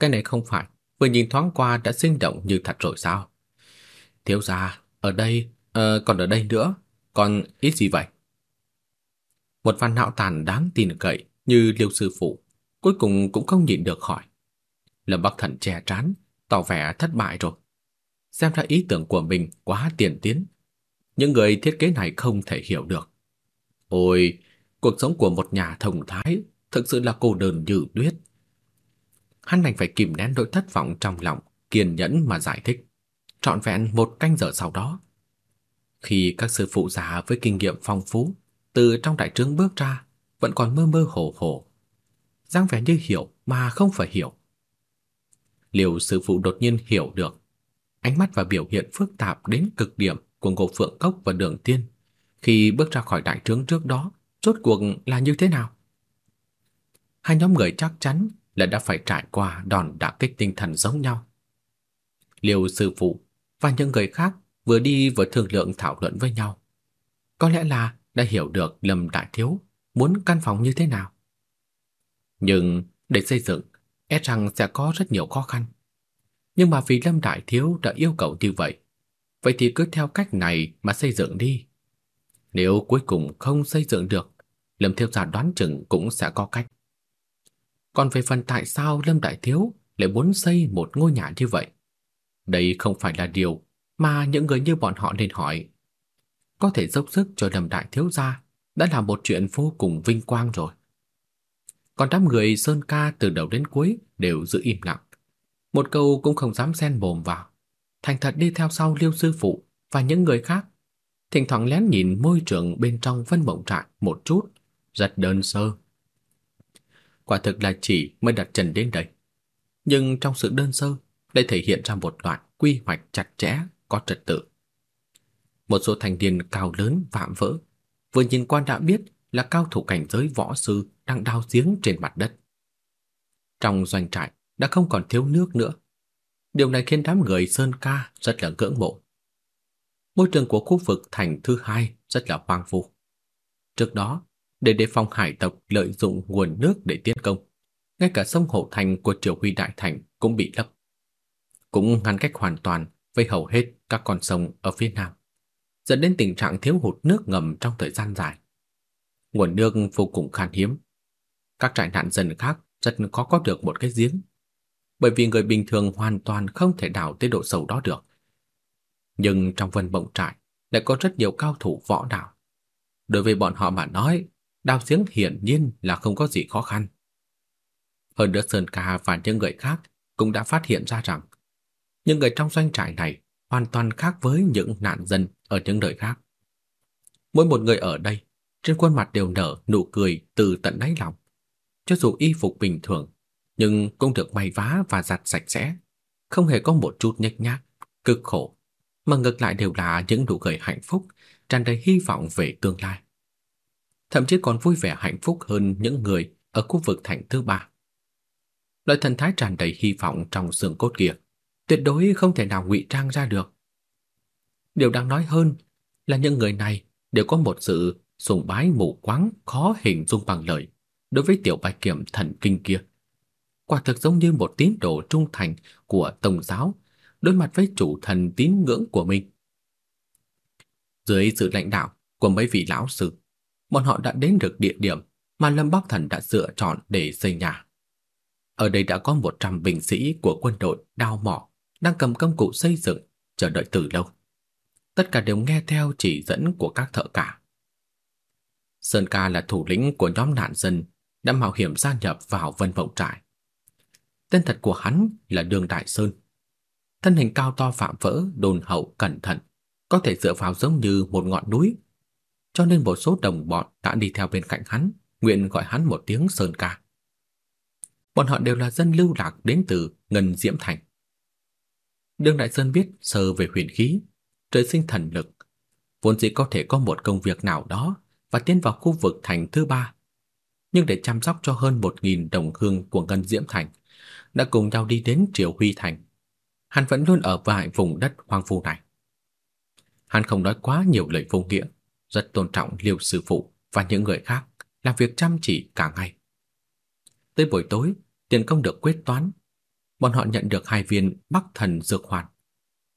Cái này không phải vừa nhìn thoáng qua đã sinh động như thật rồi sao? Thiếu gia, ở đây, uh, còn ở đây nữa, còn ít gì vậy? Một văn não tàn đáng tin cậy như Liêu sư phụ, cuối cùng cũng không nhịn được hỏi. Lâm Bắc Thần che trán, tỏ vẻ thất bại rồi. Xem ra ý tưởng của mình quá tiền tiến. Những người thiết kế này không thể hiểu được. Ôi, cuộc sống của một nhà thông thái thực sự là cô đơn như tuyết. Hắn đành phải kìm nén nỗi thất vọng trong lòng, kiên nhẫn mà giải thích. Trọn vẹn một canh giờ sau đó, khi các sư phụ già với kinh nghiệm phong phú từ trong đại trướng bước ra, vẫn còn mơ mơ hồ hồ, dáng vẻ như hiểu mà không phải hiểu. Liều sư phụ đột nhiên hiểu được, ánh mắt và biểu hiện phức tạp đến cực điểm của Ngô Phượng Cốc và Đường Tiên khi bước ra khỏi đại trướng trước đó, rốt cuộc là như thế nào? Hai nhóm người chắc chắn là đã phải trải qua đòn đả kích tinh thần giống nhau. Liều sư phụ và những người khác vừa đi vừa thương lượng thảo luận với nhau. Có lẽ là đã hiểu được Lâm Đại Thiếu muốn căn phòng như thế nào. Nhưng để xây dựng, e rằng sẽ có rất nhiều khó khăn. Nhưng mà vì Lâm Đại Thiếu đã yêu cầu như vậy, vậy thì cứ theo cách này mà xây dựng đi. Nếu cuối cùng không xây dựng được, Lâm Thiếu gia đoán chừng cũng sẽ có cách. Còn về phần tại sao Lâm Đại Thiếu lại muốn xây một ngôi nhà như vậy, đây không phải là điều mà những người như bọn họ nên hỏi. có thể dốc sức cho Lâm đại thiếu gia đã là một chuyện vô cùng vinh quang rồi. Còn đám người Sơn Ca từ đầu đến cuối đều giữ im lặng, một câu cũng không dám xen mồm vào, thành thật đi theo sau Liêu sư phụ và những người khác, thỉnh thoảng lén nhìn môi trường bên trong Vân Mộng Trại một chút, rất đơn sơ. Quả thực là chỉ mới đặt chân đến đây, nhưng trong sự đơn sơ để thể hiện ra một loại quy hoạch chặt chẽ, có trật tự. Một số thành niên cao lớn vạm vỡ, vừa nhìn qua đã biết là cao thủ cảnh giới võ sư đang đào giếng trên mặt đất. Trong doanh trại đã không còn thiếu nước nữa. Điều này khiến đám người Sơn Ca rất là ngưỡng mộ. Môi trường của khu vực thành thứ hai rất là hoang vu. Trước đó, để đề phòng hải tộc lợi dụng nguồn nước để tiến công, ngay cả sông Hậu Thành của Triều Huy Đại Thành cũng bị lấp. Cũng ngăn cách hoàn toàn với hầu hết các con sông ở phía nam, dẫn đến tình trạng thiếu hụt nước ngầm trong thời gian dài. Nguồn nước vô cùng khan hiếm. Các trại nạn dân khác rất khó có được một cái giếng, bởi vì người bình thường hoàn toàn không thể đào tới độ sâu đó được. Nhưng trong vân bộng trại lại có rất nhiều cao thủ võ đạo. Đối với bọn họ mà nói, đào giếng hiển nhiên là không có gì khó khăn. Hơn nữa Sơn Ca và những người khác cũng đã phát hiện ra rằng những người trong doanh trại này hoàn toàn khác với những nạn dân ở những nơi khác. Mỗi một người ở đây, trên khuôn mặt đều nở nụ cười từ tận đáy lòng. Cho dù y phục bình thường, nhưng cũng được may vá và giặt sạch sẽ, không hề có một chút nhếch nhác, cực khổ, mà ngược lại đều là những nụ cười hạnh phúc, tràn đầy hy vọng về tương lai. Thậm chí còn vui vẻ hạnh phúc hơn những người ở khu vực thành thứ ba. Loại thần thái tràn đầy hy vọng trong xương cốt kia, tuyệt đối không thể nào ngụy trang ra được. Điều đáng nói hơn là những người này đều có một sự sùng bái mù quáng khó hình dung bằng lời đối với tiểu bạch kiểm thần kinh kia. Quả thực giống như một tín đồ trung thành của Tông giáo đối mặt với chủ thần tín ngưỡng của mình. Dưới sự lãnh đạo của mấy vị lão sư, bọn họ đã đến được địa điểm mà Lâm Bắc Thần đã lựa chọn để xây nhà. Ở đây đã có 100 binh sĩ của quân đội đao mỏ đang cầm công cụ xây dựng, chờ đợi từ lâu. Tất cả đều nghe theo chỉ dẫn của các thợ cả. Sơn Ca là thủ lĩnh của nhóm nạn dân đã mạo hiểm gia nhập vào Vân Vọng Trại. Tên thật của hắn là Đường Đại Sơn. Thân hình cao to phạm vỡ, đồn hậu cẩn thận, có thể dựa vào giống như một ngọn núi. Cho nên một số đồng bọn đã đi theo bên cạnh hắn, nguyện gọi hắn một tiếng Sơn Ca. Bọn họ đều là dân lưu lạc đến từ Ngân Diễm Thành đương Đại Sơn biết sơ về huyền khí, trời sinh thần lực, vốn dĩ có thể có một công việc nào đó và tiến vào khu vực thành thứ ba. Nhưng để chăm sóc cho hơn một nghìn đồng hương của Ngân Diễm Thành, đã cùng nhau đi đến Triều Huy Thành. Hắn vẫn luôn ở vài vùng đất hoang vu này. Hắn không nói quá nhiều lời vô nghĩa, rất tôn trọng Liêu sư phụ và những người khác, làm việc chăm chỉ cả ngày. Tới buổi tối, tiền công được quyết toán. Bọn họ nhận được hai viên Bắc Thần dược hoàn.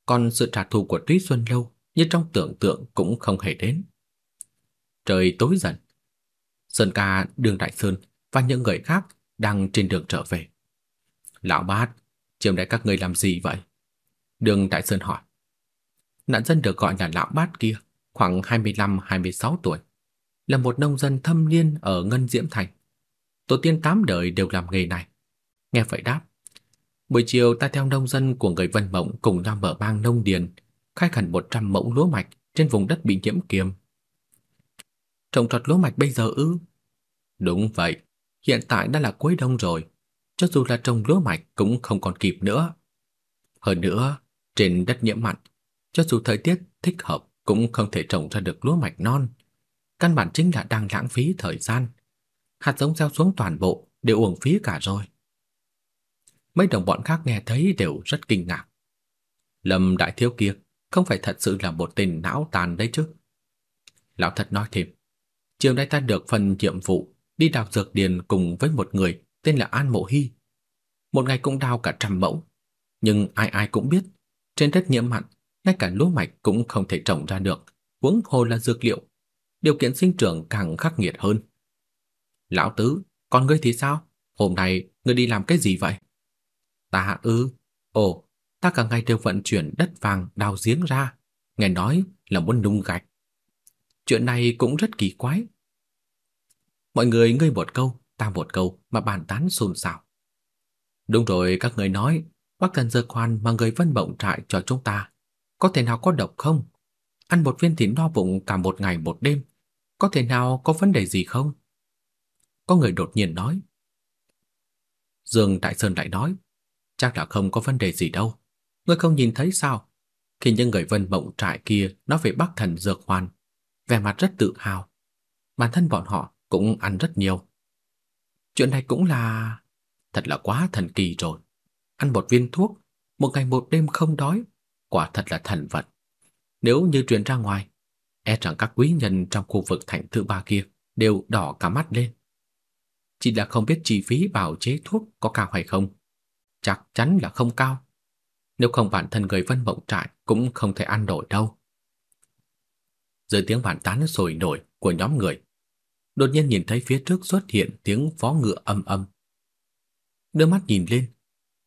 Còn sự trả thù của Túy Xuân Lâu như trong tưởng tượng cũng không hề đến. Trời tối dần. Sơn ca, Đường Đại Sơn và những người khác đang trên đường trở về. Lão bát, chiều nay các ngươi làm gì vậy? Đường Đại Sơn hỏi. Nạn dân được gọi là lão bát kia, khoảng 25-26 tuổi, là một nông dân thâm niên ở Ngân Diễm Thành. Tổ tiên tám đời đều làm nghề này. Nghe vậy đáp. Buổi chiều ta theo nông dân của người Vân Mộng cùng nhau mở bang nông điền, khai khẩn 100 mẫu lúa mạch trên vùng đất bị nhiễm kiềm. Trồng trọt lúa mạch bây giờ ư? Đúng vậy, hiện tại đã là cuối đông rồi, cho dù là trồng lúa mạch cũng không còn kịp nữa. Hơn nữa, trên đất nhiễm mặn, cho dù thời tiết thích hợp cũng không thể trồng ra được lúa mạch non. Căn bản chính là đang lãng phí thời gian. Hạt giống gieo xuống toàn bộ đều uổng phí cả rồi. Mấy đồng bọn khác nghe thấy đều rất kinh ngạc. Lâm đại thiếu kia không phải thật sự là một tên não tàn đấy chứ. Lão thật nói thêm, chiều nay ta được phần nhiệm vụ đi đào dược điền cùng với một người tên là An Mộ Hy. Một ngày cũng đào cả trăm mẫu, nhưng ai ai cũng biết, trên đất nhiễm mặn, ngay cả lúa mạch cũng không thể trồng ra được, huống hồ là dược liệu. Điều kiện sinh trưởng càng khắc nghiệt hơn. Lão tứ, còn ngươi thì sao? Hôm nay ngươi đi làm cái gì vậy? Ta ư? Ồ, ta cả ngày đều vận chuyển đất vàng đào giếng ra, nghe nói là muốn nung gạch. Chuyện này cũng rất kỳ quái. Mọi người ngươi một câu, ta một câu mà bàn tán xôn xao. Đúng rồi, các người nói, bác thần dơ khoan mà người vân bộng trại cho chúng ta, có thể nào có độc không? Ăn một viên thịt no bụng cả một ngày một đêm, có thể nào có vấn đề gì không? Có người đột nhiên nói. Dương Đại Sơn lại nói, chắc là không có vấn đề gì đâu. Ngươi không nhìn thấy sao? Khi những người vân mộng trại kia nói về Bắc thần dược hoàn, vẻ mặt rất tự hào. Bản thân bọn họ cũng ăn rất nhiều. Chuyện này cũng là... Thật là quá thần kỳ rồi. Ăn một viên thuốc, một ngày một đêm không đói, quả thật là thần vật. Nếu như truyền ra ngoài, e rằng các quý nhân trong khu vực thành thứ ba kia đều đỏ cả mắt lên. Chỉ là không biết chi phí bảo chế thuốc có cao hay không. Chắc chắn là không cao. Nếu không bản thân người vân mộng trại cũng không thể ăn nổi đâu. Dưới tiếng bàn tán sôi nổi của nhóm người, đột nhiên nhìn thấy phía trước xuất hiện tiếng vó ngựa âm âm. Đưa mắt nhìn lên,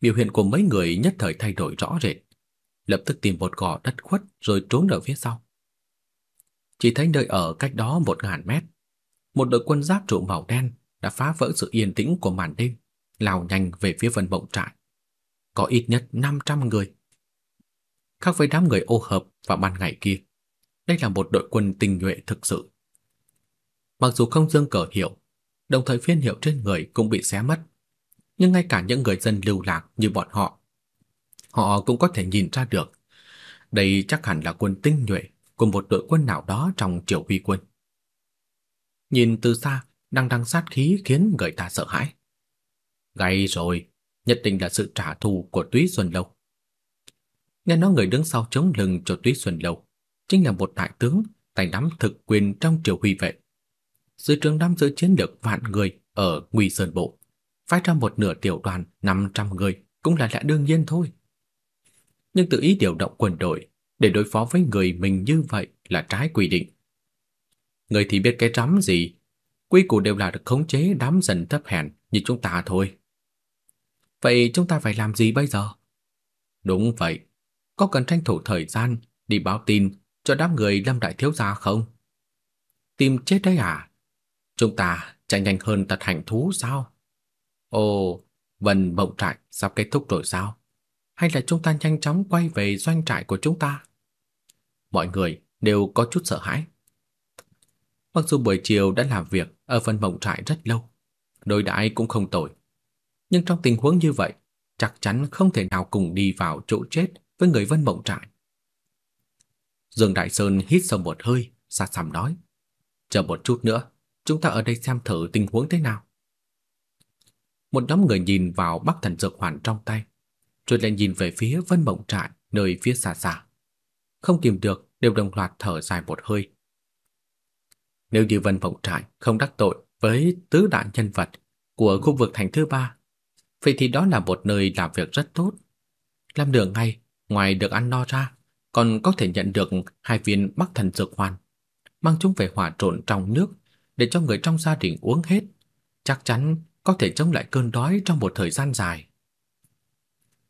biểu hiện của mấy người nhất thời thay đổi rõ rệt, lập tức tìm một gò đất khuất rồi trốn ở phía sau. Chỉ thấy nơi ở cách đó một ngàn mét, một đội quân giáp trụ màu đen đã phá vỡ sự yên tĩnh của màn đêm, lao nhanh về phía vân Mộng trại. Có ít nhất 500 người. Khác với đám người ô hợp và ban ngày kia, đây là một đội quân tinh nhuệ thực sự. Mặc dù không dương cờ hiệu, đồng thời phiên hiệu trên người cũng bị xé mất, nhưng ngay cả những người dân lưu lạc như bọn họ, họ cũng có thể nhìn ra được. Đây chắc hẳn là quân tinh nhuệ của một đội quân nào đó trong triều huy quân. Nhìn từ xa, đang đang sát khí khiến người ta sợ hãi. Gay rồi, nhất định là sự trả thù của Túy Xuân Lâu. Nghe nói người đứng sau chống lưng cho Túy Xuân Lâu chính là một đại tướng tay nắm thực quyền trong triều huy vệ. Dưới trường nắm giữ chiến lược vạn người ở Nguy Sơn Bộ, phái ra một nửa tiểu đoàn 500 người cũng là lẽ đương nhiên thôi. Nhưng tự ý điều động quân đội để đối phó với người mình như vậy là trái quy định. Người thì biết cái rắm gì, quy củ đều là được khống chế đám dần thấp hèn như chúng ta thôi. Vậy chúng ta phải làm gì bây giờ? Đúng vậy, có cần tranh thủ thời gian đi báo tin cho đám người Lâm Đại Thiếu Gia không? Tìm chết đấy à? Chúng ta chạy nhanh hơn tật hành thú sao? Ồ, vần bộng trại sắp kết thúc rồi sao? Hay là chúng ta nhanh chóng quay về doanh trại của chúng ta? Mọi người đều có chút sợ hãi. Mặc dù buổi chiều đã làm việc ở phần bộng trại rất lâu, đối đãi cũng không tồi. Nhưng trong tình huống như vậy, chắc chắn không thể nào cùng đi vào chỗ chết với người vân mộng trại. Dương Đại Sơn hít sâu một hơi, xa xăm nói. Chờ một chút nữa, chúng ta ở đây xem thử tình huống thế nào. Một nhóm người nhìn vào bắc thần dược hoàn trong tay, rồi lại nhìn về phía vân mộng trại nơi phía xa xa. Không kìm được, đều đồng loạt thở dài một hơi. Nếu như vân mộng trại không đắc tội với tứ đại nhân vật của khu vực thành thứ ba, vậy thì đó là một nơi làm việc rất tốt. Làm đường ngay, ngoài được ăn no ra, còn có thể nhận được hai viên Bắc Thần Dược Hoàn, mang chúng về hòa trộn trong nước để cho người trong gia đình uống hết, chắc chắn có thể chống lại cơn đói trong một thời gian dài.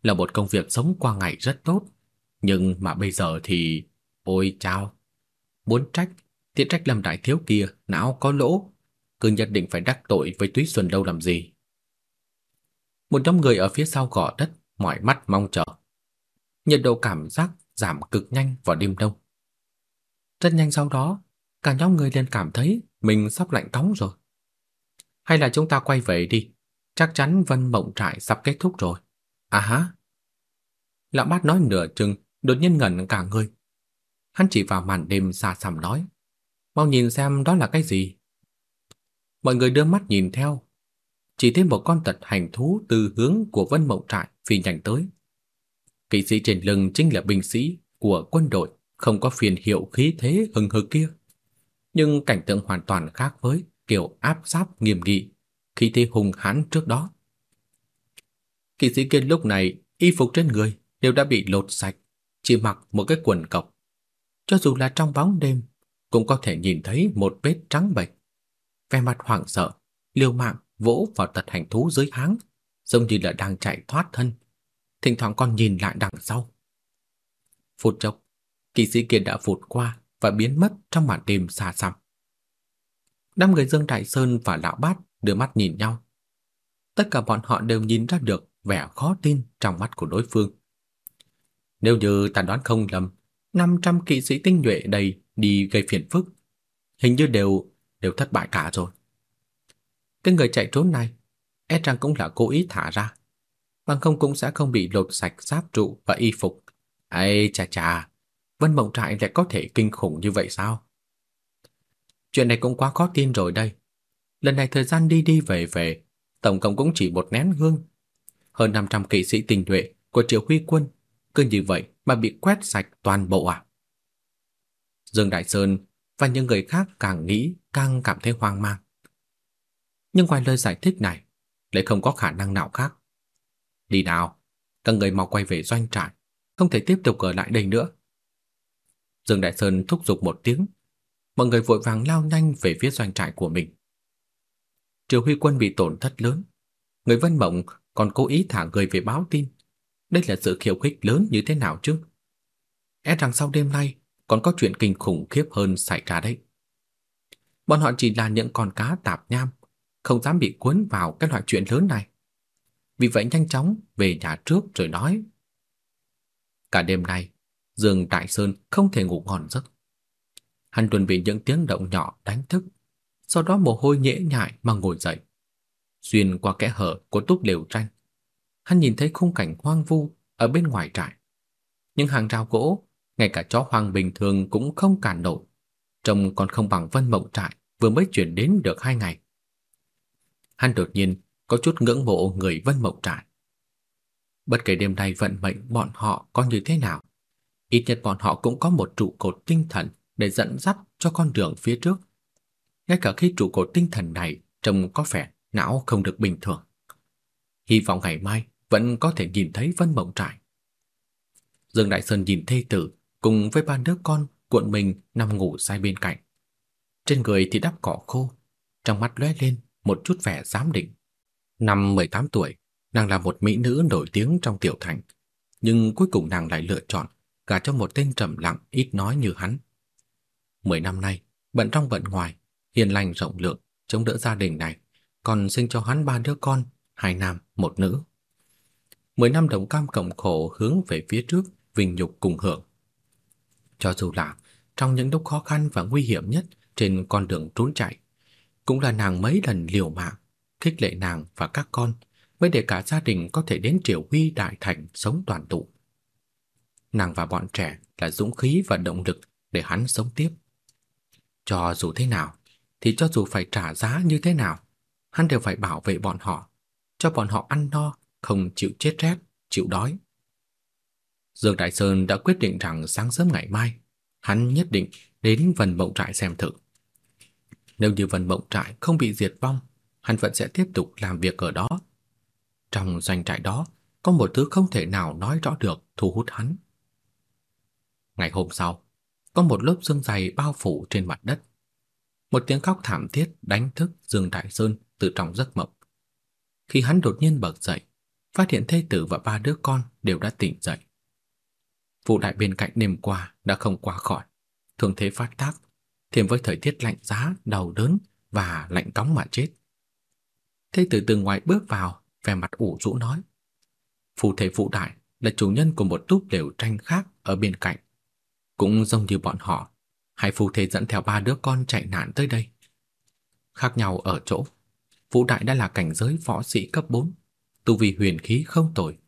Là một công việc sống qua ngày rất tốt, nhưng mà bây giờ thì ôi chao, muốn trách thì trách Lâm đại thiếu kia não có lỗ, cứ nhất định phải đắc tội với Túy Xuân đâu làm gì. Một nhóm người ở phía sau gò đất mỏi mắt mong chờ. Nhiệt độ cảm giác giảm cực nhanh vào đêm đông. Rất nhanh sau đó, cả nhóm người liền cảm thấy mình sắp lạnh cóng rồi. Hay là chúng ta quay về đi, chắc chắn Vân Mộng Trại sắp kết thúc rồi. À hả? Lão bát nói nửa chừng, đột nhiên ngẩn cả người. Hắn chỉ vào màn đêm xa xăm nói, mau nhìn xem đó là cái gì. Mọi người đưa mắt nhìn theo, chỉ thấy một con tật hành thú từ hướng của Vân Mộng Trại phi nhanh tới. Kỵ sĩ trên lưng chính là binh sĩ của quân đội, không có phiền hiệu khí thế hừng hực kia. Nhưng cảnh tượng hoàn toàn khác với kiểu áp sát nghiêm nghị, khí thế hùng hãn trước đó. Kỵ sĩ kia lúc này y phục trên người đều đã bị lột sạch, chỉ mặc một cái quần cộc. Cho dù là trong bóng đêm, cũng có thể nhìn thấy một vết trắng bệch. Vẻ mặt hoảng sợ, liều mạng vỗ vào tật hành thú dưới háng, giống như là đang chạy thoát thân thỉnh thoảng còn nhìn lại đằng sau. Phút chốc, kỵ sĩ kia đã vụt qua, và biến mất trong màn đêm xa xăm. Năm người Dương Đại Sơn và Lão Bát đưa mắt nhìn nhau. Tất cả bọn họ đều nhìn ra được vẻ khó tin trong mắt của đối phương. Nếu như ta đoán không lầm, 500 kỵ sĩ tinh nhuệ đây đi gây phiền phức, hình như đều đều thất bại cả rồi. Cái người chạy trốn này, e rằng cũng là cố ý thả ra, bằng không cũng sẽ không bị lột sạch giáp trụ và y phục. Ây chà chà, Vân Mộng Trại lại có thể kinh khủng như vậy sao? Chuyện này cũng quá khó tin rồi đây. Lần này thời gian đi đi về về, tổng cộng cũng chỉ một nén hương. Hơn 500 kỵ sĩ tình nhuệ của Triệu Huy quân, cứ như vậy mà bị quét sạch toàn bộ à? Dương Đại Sơn và những người khác càng nghĩ càng cảm thấy hoang mang. Nhưng ngoài lời giải thích này, lại không có khả năng nào khác. Đi nào, các người mau quay về doanh trại, không thể tiếp tục ở lại đây nữa. Dương Đại Sơn thúc giục một tiếng, mọi người vội vàng lao nhanh về phía doanh trại của mình. Triều Huy quân bị tổn thất lớn, người Vân Mộng còn cố ý thả người về báo tin. Đây là sự khiêu khích lớn như thế nào chứ? E rằng sau đêm nay còn có chuyện kinh khủng khiếp hơn xảy ra đấy. Bọn họ chỉ là những con cá tạp nham, không dám bị cuốn vào cái loại chuyện lớn này. Vì vậy nhanh chóng về nhà trước rồi nói. Cả đêm nay, Dương Đại Sơn không thể ngủ ngon giấc. Hắn chuẩn bị những tiếng động nhỏ đánh thức, sau đó mồ hôi nhễ nhại mà ngồi dậy. Xuyên qua kẽ hở của túp lều tranh, hắn nhìn thấy khung cảnh hoang vu ở bên ngoài trại. Những hàng rào gỗ, ngay cả chó hoang bình thường cũng không cản nổi, trông còn không bằng Vân Mộng trại vừa mới chuyển đến được hai ngày. Hắn đột nhiên có chút ngưỡng mộ người Vân Mộng trại. Bất kể đêm nay vận mệnh bọn họ có như thế nào, ít nhất bọn họ cũng có một trụ cột tinh thần để dẫn dắt cho con đường phía trước. Ngay cả khi trụ cột tinh thần này trông có vẻ não không được bình thường. Hy vọng ngày mai vẫn có thể nhìn thấy Vân Mộng Trại. Dương Đại Sơn nhìn thê tử cùng với ba đứa con cuộn mình nằm ngủ sai bên cạnh. Trên người thì đắp cỏ khô, trong mắt lóe lên một chút vẻ giám định. Năm 18 tuổi, nàng là một mỹ nữ nổi tiếng trong tiểu thành, nhưng cuối cùng nàng lại lựa chọn cả cho một tên trầm lặng ít nói như hắn. Mười năm nay, bận trong bận ngoài, hiền lành rộng lượng, chống đỡ gia đình này, còn sinh cho hắn ba đứa con, hai nam, một nữ. Mười năm đồng cam cộng khổ hướng về phía trước, vinh nhục cùng hưởng. Cho dù là trong những lúc khó khăn và nguy hiểm nhất trên con đường trốn chạy, cũng là nàng mấy lần liều mạng, khích lệ nàng và các con mới để cả gia đình có thể đến Triều Huy Đại Thành sống toàn tụ. Nàng và bọn trẻ là dũng khí và động lực để hắn sống tiếp. Cho dù thế nào, thì cho dù phải trả giá như thế nào, hắn đều phải bảo vệ bọn họ, cho bọn họ ăn no, không chịu chết rét, chịu đói. Dương Đại Sơn đã quyết định rằng sáng sớm ngày mai, hắn nhất định đến Vân Mộng Trại xem thử. Nếu như Vân Mộng Trại không bị diệt vong, hắn vẫn sẽ tiếp tục làm việc ở đó. Trong doanh trại đó, có một thứ không thể nào nói rõ được thu hút hắn. Ngày hôm sau, có một lớp sương dày bao phủ trên mặt đất. Một tiếng khóc thảm thiết đánh thức Dương Đại Sơn từ trong giấc mộng. Khi hắn đột nhiên bật dậy, phát hiện thê tử và ba đứa con đều đã tỉnh dậy. Vụ đại bên cạnh đêm qua đã không qua khỏi, thường thế phát tác, thêm với thời tiết lạnh giá, đau đớn và lạnh cóng mà chết. Thế tử từ ngoài bước vào, vẻ mặt ủ rũ nói: "Phù thể phụ đại là chủ nhân của một túp lều tranh khác ở bên cạnh, cũng giống như bọn họ, hai phu thể dẫn theo ba đứa con chạy nạn tới đây. Khác nhau ở chỗ, Vũ Đại đã là cảnh giới võ sĩ cấp 4, tu vi huyền khí không tồi,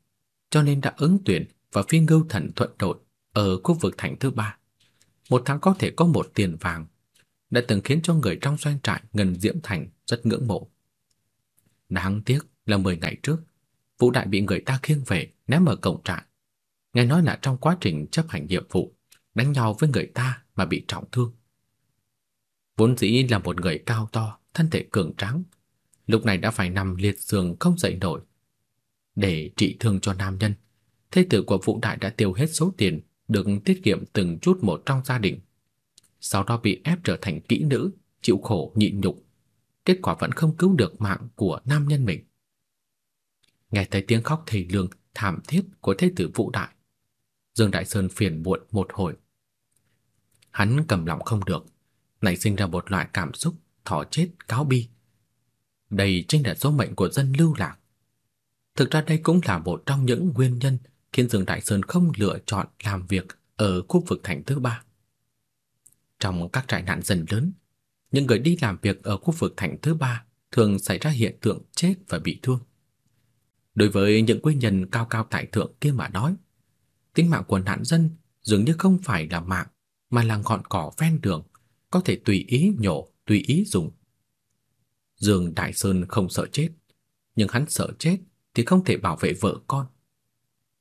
cho nên đã ứng tuyển vào phiên ngưu thần thuận đội ở khu vực thành thứ ba. Một tháng có thể có một tiền vàng, đã từng khiến cho người trong doanh trại Ngân Diễm Thành rất ngưỡng mộ. Đáng tiếc là 10 ngày trước, Vũ Đại bị người ta khiêng về ném ở cổng trại. Nghe nói là trong quá trình chấp hành nhiệm vụ, đánh nhau với người ta mà bị trọng thương. Vốn dĩ là một người cao to, thân thể cường tráng, lúc này đã phải nằm liệt giường không dậy nổi. Để trị thương cho nam nhân, thế tử của Vũ Đại đã tiêu hết số tiền được tiết kiệm từng chút một trong gia đình. Sau đó bị ép trở thành kỹ nữ, chịu khổ nhịn nhục. Kết quả vẫn không cứu được mạng của nam nhân mình. Nghe thấy tiếng khóc thầy lương thảm thiết của thế tử Vũ Đại, Dương Đại Sơn phiền muộn một hồi. Hắn cầm lòng không được, nảy sinh ra một loại cảm xúc thỏ chết cáo bi. Đây chính là số mệnh của dân lưu lạc. Thực ra đây cũng là một trong những nguyên nhân khiến Dương Đại Sơn không lựa chọn làm việc ở khu vực thành thứ ba. Trong các trại nạn dân lớn, những người đi làm việc ở khu vực thành thứ ba thường xảy ra hiện tượng chết và bị thương. Đối với những quý nhân cao cao tại thượng kia mà nói, tính mạng của nạn dân dường như không phải là mạng mà là ngọn cỏ ven đường, có thể tùy ý nhổ, tùy ý dùng. Dương Đại Sơn không sợ chết, nhưng hắn sợ chết thì không thể bảo vệ vợ con.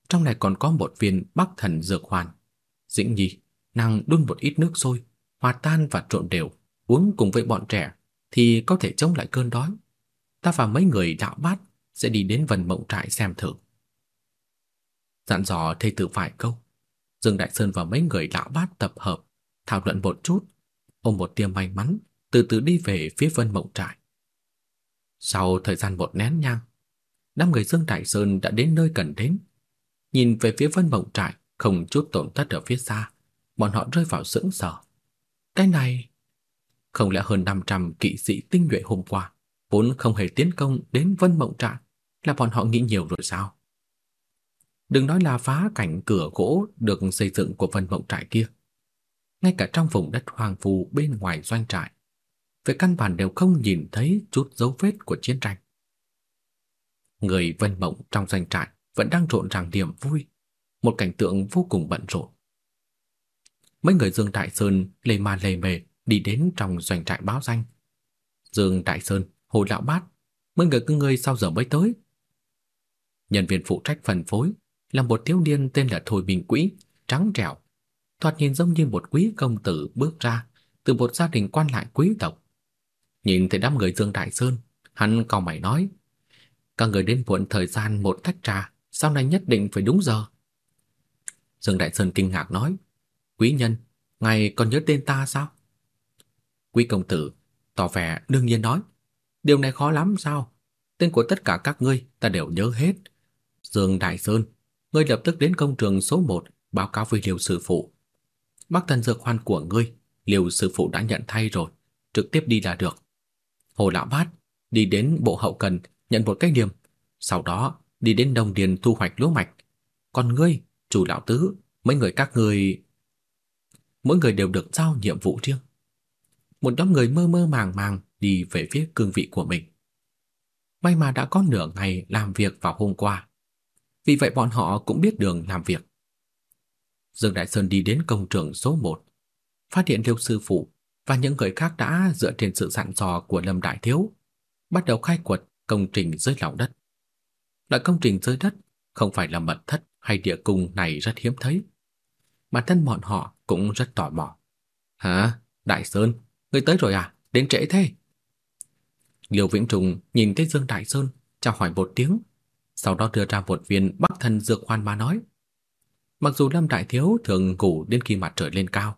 Trong này còn có một viên Bắc Thần dược hoàn. Dĩnh Nhi, nàng đun một ít nước sôi, hòa tan và trộn đều, uống cùng với bọn trẻ thì có thể chống lại cơn đói. Ta và mấy người đạo bát sẽ đi đến Vân Mộng trại xem thử. Dặn dò thầy tử vài câu, Dương Đại Sơn và mấy người lão bát tập hợp, thảo luận một chút, ôm một tia may mắn, từ từ đi về phía Vân Mộng trại. Sau thời gian một nén nhang, năm người Dương Đại Sơn đã đến nơi cần đến. Nhìn về phía Vân Mộng trại, không chút tổn thất ở phía xa, bọn họ rơi vào sững sờ. Cái này, không lẽ hơn 500 kỵ sĩ tinh nhuệ hôm qua vốn không hề tiến công đến Vân Mộng trại, là bọn họ nghĩ nhiều rồi sao? Đừng nói là phá cảnh cửa gỗ được xây dựng của Vân Mộng trại kia. Ngay cả trong vùng đất hoang phù bên ngoài doanh trại, về căn bản đều không nhìn thấy chút dấu vết của chiến tranh. Người Vân Mộng trong doanh trại vẫn đang rộn ràng niềm vui, một cảnh tượng vô cùng bận rộn. Mấy người Dương Đại Sơn lê ma lê mề đi đến trong doanh trại báo danh. Dương Đại Sơn, Hồ Lão Bát, mấy người cứ người sau giờ mới tới. Nhân viên phụ trách phân phối là một thiếu niên tên là Thôi Bình Quỹ, trắng trẻo, thoạt nhìn giống như một quý công tử bước ra từ một gia đình quan lại quý tộc. Nhìn thấy đám người Dương Đại Sơn, hắn cau mày nói: "Các người đến muộn thời gian một tách trà, sau này nhất định phải đúng giờ." Dương Đại Sơn kinh ngạc nói: "Quý nhân, ngài còn nhớ tên ta sao?" Quý công tử tỏ vẻ đương nhiên nói: "Điều này khó lắm sao? Tên của tất cả các ngươi ta đều nhớ hết. Dương Đại Sơn, ngươi lập tức đến công trường số 1 báo cáo với Liêu sư phụ. Bác thần dược hoàn của ngươi, Liêu sư phụ đã nhận thay rồi, trực tiếp đi là được. Hồ lão bát đi đến bộ hậu cần nhận một cái điểm, sau đó đi đến đồng điền thu hoạch lúa mạch. Còn ngươi, chủ lão tứ, mấy người các ngươi mỗi người đều được giao nhiệm vụ riêng. Một nhóm người mơ mơ màng màng đi về phía cương vị của mình. May mà đã có nửa ngày làm việc vào hôm qua. Vì vậy bọn họ cũng biết đường làm việc. Dương Đại Sơn đi đến công trường số 1, phát hiện Liêu sư phụ và những người khác đã dựa trên sự dặn dò của Lâm Đại Thiếu, bắt đầu khai quật công trình dưới lòng đất. Loại công trình dưới đất không phải là mật thất hay địa cung này rất hiếm thấy. Bản thân bọn họ cũng rất tò mò. Hả? Đại Sơn, ngươi tới rồi à? Đến trễ thế. Liêu Vĩnh Trùng nhìn thấy Dương Đại Sơn, chào hỏi một tiếng, sau đó đưa ra một viên Bắc Thần dược khoan mà nói: Mặc dù Lâm Đại Thiếu thường ngủ đến khi mặt trời lên cao,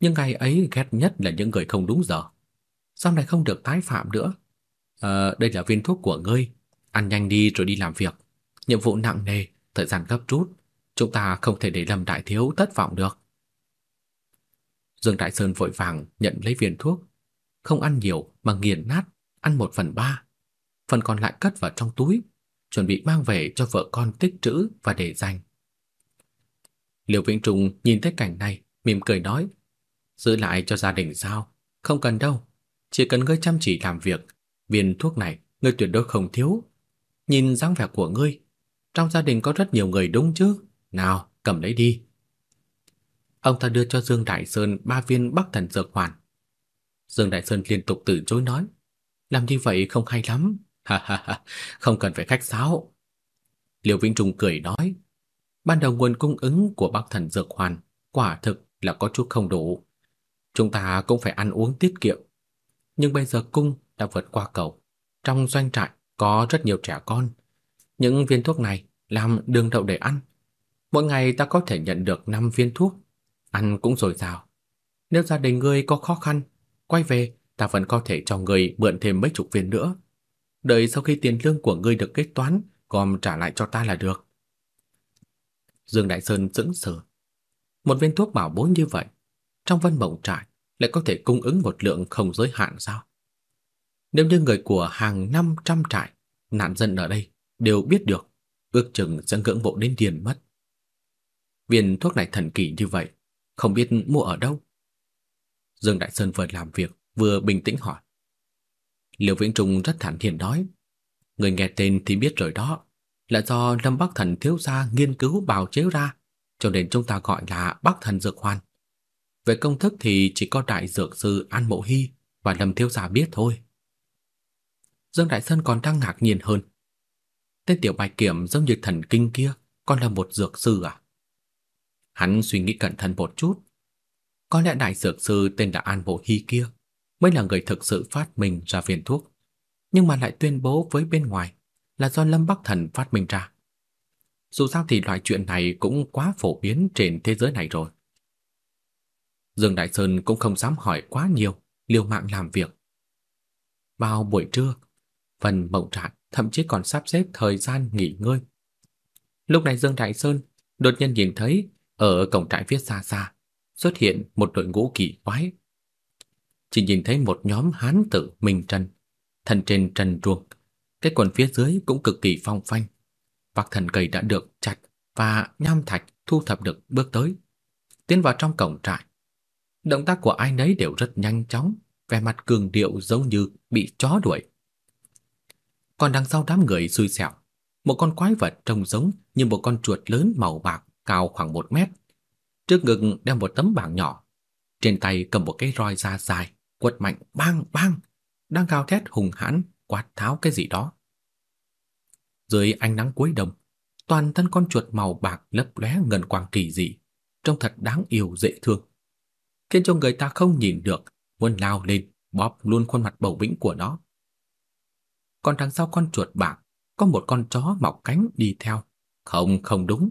nhưng ngày ấy ghét nhất là những người không đúng giờ. Sau này không được tái phạm nữa. Ờ, đây là viên thuốc của ngươi, ăn nhanh đi rồi đi làm việc. Nhiệm vụ nặng nề, thời gian gấp rút, chúng ta không thể để Lâm Đại Thiếu thất vọng được. Dương Đại Sơn vội vàng nhận lấy viên thuốc, không ăn nhiều mà nghiền nát, ăn một phần ba, phần còn lại cất vào trong túi, chuẩn bị mang về cho vợ con tích trữ và để dành. Liêu Vĩnh Trung nhìn thấy cảnh này, mỉm cười nói: "Giữ lại cho gia đình sao? Không cần đâu, chỉ cần ngươi chăm chỉ làm việc, viên thuốc này ngươi tuyệt đối không thiếu. Nhìn dáng vẻ của ngươi, trong gia đình có rất nhiều người đúng chứ? Nào, cầm lấy đi." Ông ta đưa cho Dương Đại Sơn ba viên Bắc Thần dược hoàn. Dương Đại Sơn liên tục từ chối nói: "Làm như vậy không hay lắm." [LAUGHS] Ha ha ha, không cần phải khách sáo. Liêu Vĩnh Trung cười nói, ban đầu nguồn cung ứng của Bắc Thần Dược Hoàn quả thực là có chút không đủ. Chúng ta cũng phải ăn uống tiết kiệm. Nhưng bây giờ cung đã vượt qua cầu. Trong doanh trại có rất nhiều trẻ con. Những viên thuốc này làm đường đậu để ăn. Mỗi ngày ta có thể nhận được 5 viên thuốc, ăn cũng dồi dào. Nếu gia đình ngươi có khó khăn, quay về ta vẫn có thể cho ngươi mượn thêm mấy chục viên nữa đợi sau khi tiền lương của ngươi được kết toán, gom trả lại cho ta là được. Dương Đại Sơn sững sờ. Một viên thuốc bảo bối như vậy, trong vân mộng trại lại có thể cung ứng một lượng không giới hạn sao? Nếu như người của hàng năm trăm trại, nạn dân ở đây đều biết được, ước chừng sẽ ngưỡng mộ đến điền mất. Viên thuốc này thần kỳ như vậy, không biết mua ở đâu. Dương Đại Sơn vừa làm việc, vừa bình tĩnh hỏi. Liêu Vĩnh Trung rất thản nhiên nói, người nghe tên thì biết rồi đó, là do Lâm Bắc Thần thiếu gia nghiên cứu bào chế ra, cho nên chúng ta gọi là Bắc Thần Dược Hoàn. Về công thức thì chỉ có đại dược sư An Mộ Hy và Lâm thiếu gia biết thôi. Dương Đại Sơn còn đang ngạc nhiên hơn. Tên tiểu bạch kiểm giống như thần kinh kia, còn là một dược sư à? Hắn suy nghĩ cẩn thận một chút. Có lẽ đại dược sư tên là An Bộ Hy kia mới là người thực sự phát minh ra viên thuốc, nhưng mà lại tuyên bố với bên ngoài là do Lâm Bắc Thần phát minh ra. Dù sao thì loại chuyện này cũng quá phổ biến trên thế giới này rồi. Dương Đại Sơn cũng không dám hỏi quá nhiều, liều mạng làm việc. Vào buổi trưa, phần mộng trạng thậm chí còn sắp xếp thời gian nghỉ ngơi. Lúc này Dương Đại Sơn đột nhiên nhìn thấy ở cổng trại phía xa xa xuất hiện một đội ngũ kỳ quái. Chỉ nhìn thấy một nhóm hán tử mình trần, thân trên trần truồng, cái quần phía dưới cũng cực kỳ phong phanh. Vạc thần cây đã được chặt và nham thạch thu thập được bước tới, tiến vào trong cổng trại. Động tác của ai nấy đều rất nhanh chóng, vẻ mặt cường điệu giống như bị chó đuổi. Còn đằng sau đám người xui xẻo, một con quái vật trông giống như một con chuột lớn màu bạc cao khoảng một mét. Trước ngực đeo một tấm bảng nhỏ, trên tay cầm một cái roi da dài, quật mạnh bang bang, đang gào thét hùng hãn quát tháo cái gì đó. Dưới ánh nắng cuối đông, toàn thân con chuột màu bạc lấp lóe ngân quang kỳ dị, trông thật đáng yêu dễ thương. Khiến cho người ta không nhìn được, muốn lao lên bóp luôn khuôn mặt bầu bĩnh của nó. Còn đằng sau con chuột bạc có một con chó mọc cánh đi theo. Không, không đúng.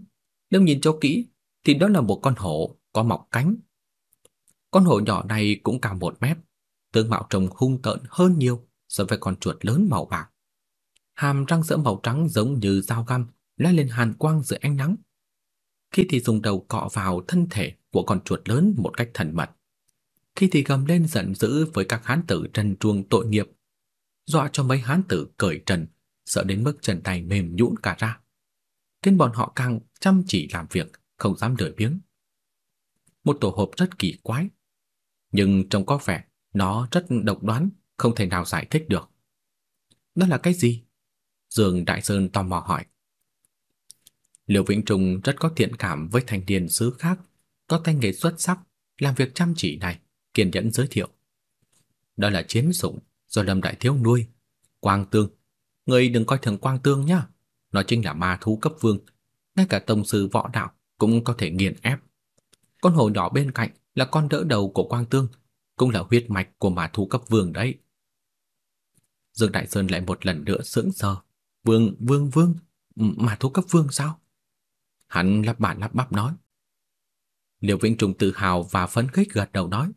Nếu nhìn cho kỹ thì đó là một con hổ có mọc cánh. Con hổ nhỏ này cũng cao một mét, tướng mạo trông hung tợn hơn nhiều so với con chuột lớn màu bạc. Hàm răng sữa màu trắng giống như dao găm lóe lên hàn quang dưới ánh nắng. Khi thì dùng đầu cọ vào thân thể của con chuột lớn một cách thần mật. Khi thì gầm lên giận dữ với các hán tử trần truồng tội nghiệp, dọa cho mấy hán tử cởi trần, sợ đến mức chân tay mềm nhũn cả ra. Khiến bọn họ càng chăm chỉ làm việc, không dám lười biếng. Một tổ hợp rất kỳ quái, nhưng trông có vẻ nó rất độc đoán, không thể nào giải thích được. Đó là cái gì? Dương Đại Sơn tò mò hỏi. Liêu Vĩnh Trung rất có thiện cảm với thành niên xứ khác, có tay nghề xuất sắc, làm việc chăm chỉ này, kiên nhẫn giới thiệu. Đó là chiến dụng do Lâm Đại Thiếu nuôi, Quang Tương. Người đừng coi thường Quang Tương nhá, nó chính là ma thú cấp vương, ngay cả tông sư võ đạo cũng có thể nghiền ép. Con hổ nhỏ bên cạnh là con đỡ đầu của Quang Tương, cũng là huyết mạch của ma thú cấp vương đấy. Dương Đại Sơn lại một lần nữa sững sờ. Vương, vương, vương, ma thú cấp vương sao? Hắn lắp bả lắp bắp nói. Liêu Vĩnh Trung tự hào và phấn khích gật đầu nói.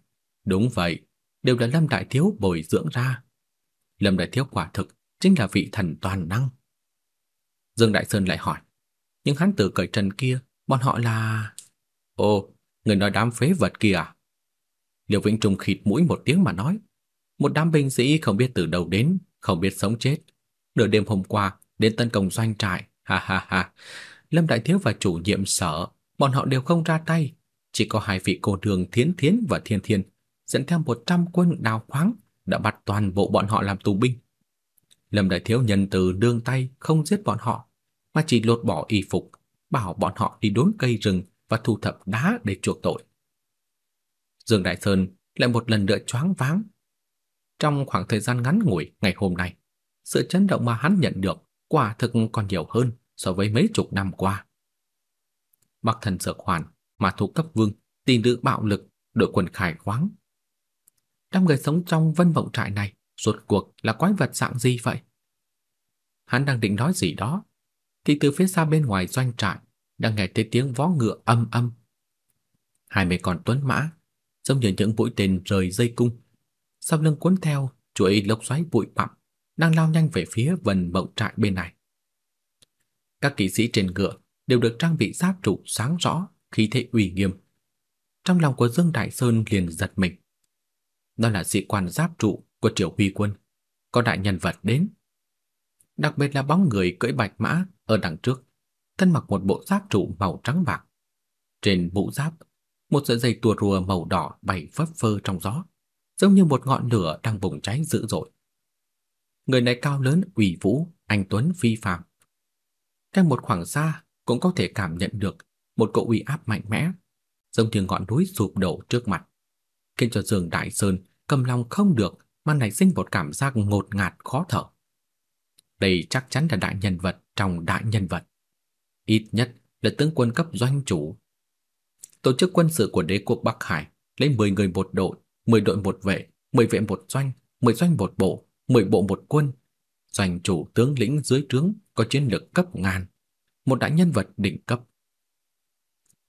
Đúng vậy, đều là Lâm Đại Thiếu bồi dưỡng ra. Lâm Đại Thiếu quả thực chính là vị thần toàn năng. Dương Đại Sơn lại hỏi. Nhưng hắn tử cởi trần kia, bọn họ là... Ồ, người nói đám phế vật kia à? Liêu Vĩnh Trung khịt mũi một tiếng mà nói. Một đám binh sĩ không biết từ đâu đến, không biết sống chết. Nửa đêm hôm qua, đến tấn công doanh trại. Ha ha ha. Lâm Đại Thiếu và chủ nhiệm sở, bọn họ đều không ra tay. Chỉ có hai vị cô đường Thiến Thiến và Thiên Thiên dẫn theo 100 quân đào khoáng đã bắt toàn bộ bọn họ làm tù binh. Lâm Đại Thiếu nhân từ đương tay không giết bọn họ, mà chỉ lột bỏ y phục, bảo bọn họ đi đốn cây rừng và thu thập đá để chuộc tội. Dương Đại Sơn lại một lần nữa choáng váng. Trong khoảng thời gian ngắn ngủi ngày hôm nay, sự chấn động mà hắn nhận được quả thực còn nhiều hơn so với mấy chục năm qua. Bắc thần dược hoàn, mà thủ cấp vương, tin nữ bạo lực, đội quân khải khoáng. Đám người sống trong vân vọng trại này, rốt cuộc là quái vật dạng gì vậy? Hắn đang định nói gì đó, thì từ phía xa bên ngoài doanh trại đang nghe thấy tiếng vó ngựa âm âm. Hai mẹ con tuấn mã, giống như những mũi tên rời dây cung, sau lưng cuốn theo chuỗi lốc xoáy bụi bặm đang lao nhanh về phía vân mộng trại bên này. Các kỵ sĩ trên ngựa đều được trang bị giáp trụ sáng rõ, khí thế uy nghiêm. trong lòng của Dương Đại Sơn liền giật mình. Đó là sĩ quan giáp trụ của Triều Huy quân, có đại nhân vật đến. Đặc biệt là bóng người cưỡi bạch mã ở đằng trước, thân mặc một bộ giáp trụ màu trắng bạc. Trên mũ giáp, một sợi dây tua rùa màu đỏ bay phấp phơ trong gió, giống như một ngọn lửa đang bùng cháy dữ dội. Người này cao lớn, uy vũ, anh tuấn phi phàm. cách một khoảng xa cũng có thể cảm nhận được một cỗ uy áp mạnh mẽ, giống như ngọn núi sụp đổ trước mặt, khiến cho Dương Đại Sơn cầm lòng không được mà nảy sinh một cảm giác ngột ngạt khó thở. Đây chắc chắn là đại nhân vật trong đại nhân vật. Ít nhất là tướng quân cấp doanh chủ. Tổ chức quân sự của đế quốc Bắc Hải lấy 10 người một đội, 10 đội một vệ, 10 vệ một doanh, 10 doanh một bộ, 10 bộ một quân. Doanh chủ tướng lĩnh dưới trướng có chiến lược cấp ngàn, một đại nhân vật đỉnh cấp.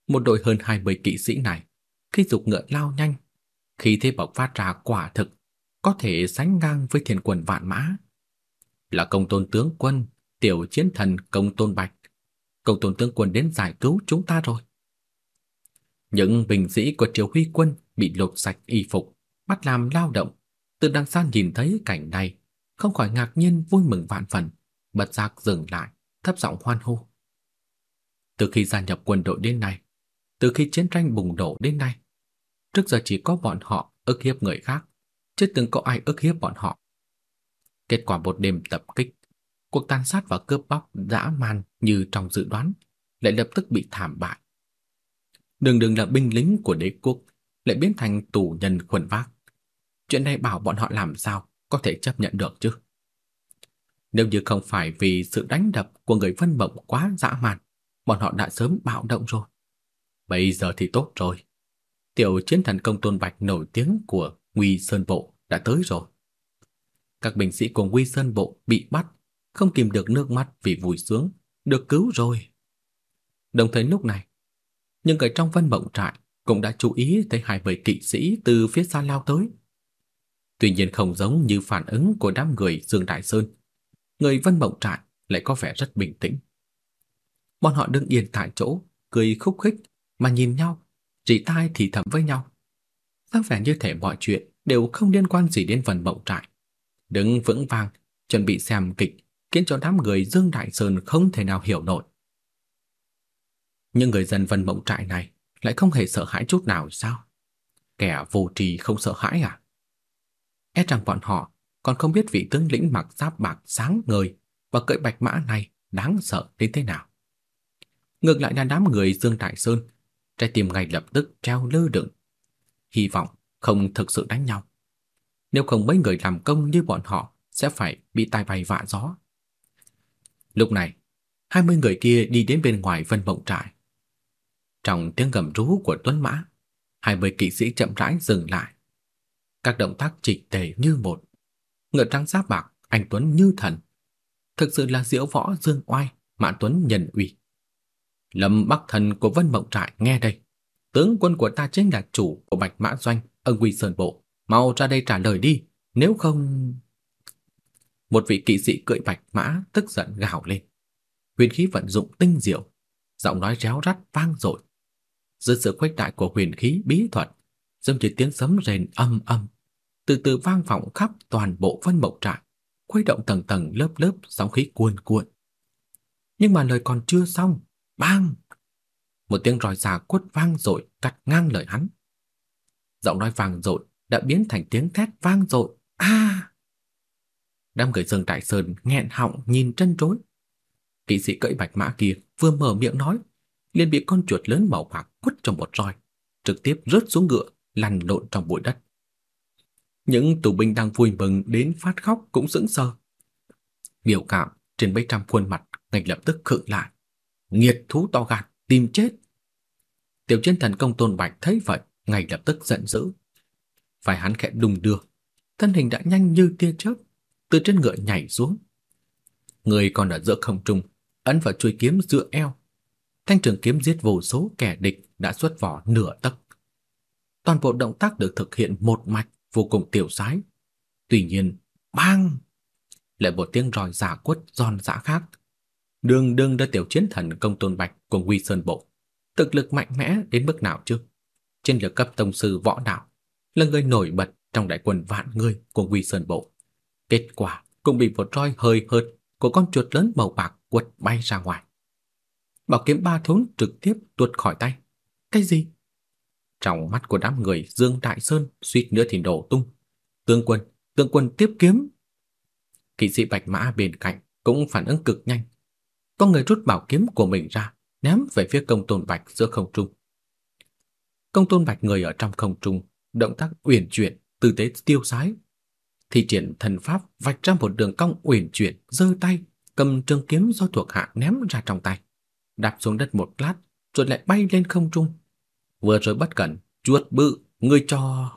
Một đội hơn 20 kỵ sĩ này, khi dục ngựa lao nhanh, khi thế bộc phát ra quả thực có thể sánh ngang với thiên quân vạn mã. Là công tôn tướng quân, tiểu chiến thần công tôn bạch. Công tôn tướng quân đến giải cứu chúng ta rồi. Những binh sĩ của triều huy quân bị lột sạch y phục, bắt làm lao động. Từ đằng xa nhìn thấy cảnh này, không khỏi ngạc nhiên vui mừng vạn phần, bật giác dừng lại, thấp giọng hoan hô. Từ khi gia nhập quân đội đến nay, từ khi chiến tranh bùng nổ đến nay, trước giờ chỉ có bọn họ ức hiếp người khác, chưa từng có ai ức hiếp bọn họ. Kết quả một đêm tập kích, cuộc tàn sát và cướp bóc dã man như trong dự đoán, lại lập tức bị thảm bại. Đường đường là binh lính của đế quốc, lại biến thành tù nhân khuẩn vác. Chuyện này bảo bọn họ làm sao có thể chấp nhận được chứ? Nếu như không phải vì sự đánh đập của người Vân Mộng quá dã man, bọn họ đã sớm bạo động rồi. Bây giờ thì tốt rồi. Tiểu chiến thần công tôn bạch nổi tiếng của Nguy Sơn Bộ đã tới rồi. Các binh sĩ của Nguy Sơn Bộ bị bắt, không kìm được nước mắt vì vui sướng, được cứu rồi. Đồng thời lúc này, nhưng người trong văn mộng trại cũng đã chú ý thấy hai bầy kỵ sĩ từ phía xa lao tới. Tuy nhiên không giống như phản ứng của đám người Dương Đại Sơn, người văn mộng trại lại có vẻ rất bình tĩnh. Bọn họ đứng yên tại chỗ, cười khúc khích mà nhìn nhau, rỉ tai thì thầm với nhau. dáng vẻ như thể mọi chuyện đều không liên quan gì đến phần mộng trại. Đứng vững vàng, chuẩn bị xem kịch, khiến cho đám người Dương Đại Sơn không thể nào hiểu nổi. Nhưng người dân phần mộng trại này lại không hề sợ hãi chút nào sao? Kẻ vô trì không sợ hãi à? E rằng bọn họ còn không biết vị tướng lĩnh mặc giáp bạc sáng ngời và cưỡi bạch mã này đáng sợ đến thế nào. Ngược lại là đám người Dương Đại Sơn, trái tim ngay lập tức treo lơ lửng, Hy vọng không thực sự đánh nhau. Nếu không mấy người làm công như bọn họ sẽ phải bị tai bay vạ gió. Lúc này, hai mươi người kia đi đến bên ngoài vân mộng trại. Trong tiếng gầm rú của tuấn mã, hai mươi kỵ sĩ chậm rãi dừng lại. Các động tác chỉnh tề như một. Ngựa trắng giáp bạc, anh Tuấn như thần. Thực sự là diễu võ dương oai, mã Tuấn nhân uy. Lâm Bắc Thần của Vân Mộng Trại nghe đây. Tướng quân của ta chính là chủ của Bạch Mã Doanh, ở Quy Sơn Bộ. Mau ra đây trả lời đi, nếu không... Một vị kỵ sĩ cưỡi bạch mã tức giận gào lên. Huyền khí vận dụng tinh diệu, giọng nói réo rắt vang dội. Dưới sự khuếch đại của huyền khí bí thuật, giống như tiếng sấm rền âm âm, từ từ vang vọng khắp toàn bộ Vân Mộng Trại, khuấy động tầng tầng lớp lớp sóng khí cuồn cuộn. Nhưng mà lời còn chưa xong, bang! Một tiếng roi già quất vang dội cắt ngang lời hắn. Giọng nói vang dội đã biến thành tiếng thét vang dội. A! Đám người Dương Đại Sơn nghẹn họng nhìn chân trối. Kỵ sĩ cưỡi bạch mã kia vừa mở miệng nói, liền bị con chuột lớn màu bạc quất trong một roi, trực tiếp rớt xuống ngựa, lăn lộn trong bụi đất. Những tù binh đang vui mừng đến phát khóc cũng sững sờ. Biểu cảm trên mấy trăm khuôn mặt ngay lập tức khựng lại. Nghiệt thú to gan, tìm chết. Tiểu chiến thần công tôn bạch thấy vậy, ngay lập tức giận dữ. Phải hắn khẽ đùng đưa, thân hình đã nhanh như tia chớp, từ trên ngựa nhảy xuống. Người còn ở giữa không trung, ấn vào chuôi kiếm giữa eo. Thanh trường kiếm giết vô số kẻ địch đã xuất vỏ nửa tấc. Toàn bộ động tác được thực hiện một mạch, vô cùng tiểu sái. Tuy nhiên, bang! Lại một tiếng ròi giả quất giòn giã khác. Đường đương đã tiểu chiến thần công tôn bạch của Quy Sơn Bộ. Thực lực mạnh mẽ đến mức nào chứ? Trên lực cấp tông sư võ đạo, là người nổi bật trong đại quân vạn người của Quy Sơn Bộ. Kết quả cũng bị một roi hơi hợt của con chuột lớn màu bạc quật bay ra ngoài. Bảo kiếm ba thốn trực tiếp tuột khỏi tay. Cái gì? Trong mắt của đám người Dương Đại Sơn suýt nữa thì đổ tung. Tướng quân, tướng quân tiếp kiếm. Kỵ sĩ Bạch Mã bên cạnh cũng phản ứng cực nhanh. Có người rút bảo kiếm của mình ra, ném về phía công tôn Bạch giữa không trung. Công tôn Bạch người ở trong không trung, động tác uyển chuyển, tư thế tiêu sái. Thi triển thần pháp vạch ra một đường cong uyển chuyển, giơ tay, cầm trường kiếm do thuộc hạ ném ra trong tay. Đạp xuống đất một lát, rồi lại bay lên không trung. Vừa rồi bất cẩn, chuột bự, người cho...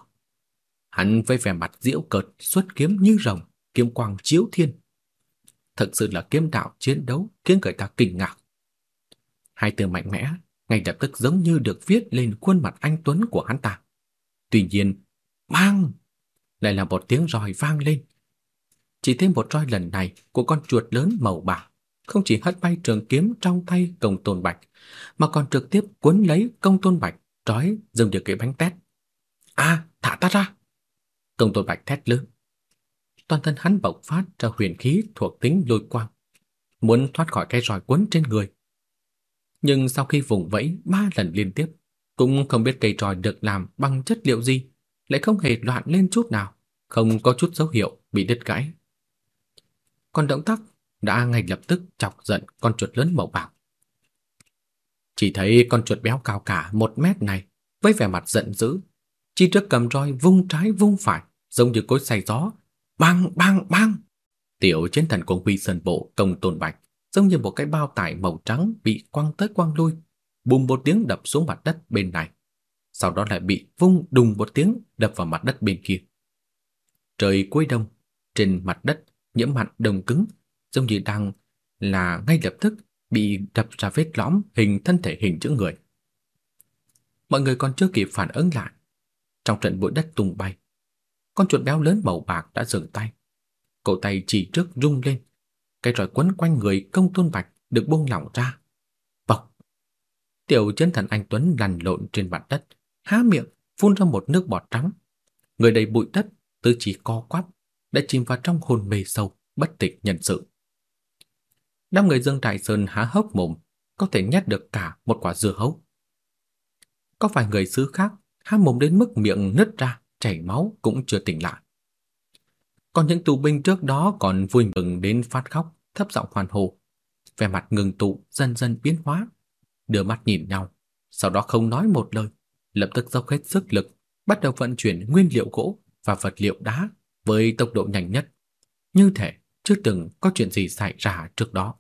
Hắn với vẻ mặt diễu cợt, xuất kiếm như rồng, kiếm quang chiếu thiên. Thật sự là kiếm đạo chiến đấu khiến người ta kinh ngạc. Hai từ mạnh mẽ, ngay lập tức giống như được viết lên khuôn mặt anh Tuấn của hắn ta. Tuy nhiên, bang! Lại là một tiếng roi vang lên. Chỉ thêm một roi lần này của con chuột lớn màu bạc, không chỉ hất bay trường kiếm trong tay công tôn bạch, mà còn trực tiếp cuốn lấy công tôn bạch, trói dừng được cái bánh tét. À, thả ta ra! Công tôn bạch thét lớn. Toàn thân hắn bộc phát ra huyền khí thuộc tính lôi quang, muốn thoát khỏi cái roi quấn trên người. Nhưng sau khi vùng vẫy ba lần liên tiếp, cũng không biết cây roi được làm bằng chất liệu gì, lại không hề loạn lên chút nào, không có chút dấu hiệu bị đứt gãy. Còn động tác đã ngay lập tức chọc giận con chuột lớn màu bạc. Chỉ thấy con chuột béo cao cả một mét này, với vẻ mặt giận dữ, chi trước cầm roi vung trái vung phải, giống như cối xay gió, bang bang bang. Tiểu chiến thần của Quy Sơn Bộ công tôn bạch, giống như một cái bao tải màu trắng bị quăng tới quăng lui, bùm một tiếng đập xuống mặt đất bên này, sau đó lại bị vung đùng một tiếng đập vào mặt đất bên kia. Trời cuối đông, trên mặt đất nhiễm mặn đồng cứng, giống như đang là ngay lập tức bị đập ra vết lõm hình thân thể hình chữ người. Mọi người còn chưa kịp phản ứng lại, trong trận bụi đất tung bay, con chuột béo lớn màu bạc đã dừng tay. Cổ tay chỉ trước rung lên, cái roi quấn quanh người công tôn bạch được buông lỏng ra. Bọc! Tiểu chân thần anh Tuấn lăn lộn trên mặt đất, há miệng, phun ra một nước bọt trắng. Người đầy bụi đất, tư chỉ co quắp, đã chìm vào trong hồn mê sâu, bất tịch nhân sự. Năm người Dương trại Sơn há hốc mồm, có thể nhét được cả một quả dưa hấu. Có vài người xứ khác há mồm đến mức miệng nứt ra, chảy máu cũng chưa tỉnh lại. Còn những tù binh trước đó còn vui mừng đến phát khóc, thấp giọng hoàn hồ. Vẻ mặt ngừng tụ dần dần biến hóa, đưa mắt nhìn nhau, sau đó không nói một lời, lập tức dốc hết sức lực, bắt đầu vận chuyển nguyên liệu gỗ và vật liệu đá với tốc độ nhanh nhất. Như thể chưa từng có chuyện gì xảy ra trước đó.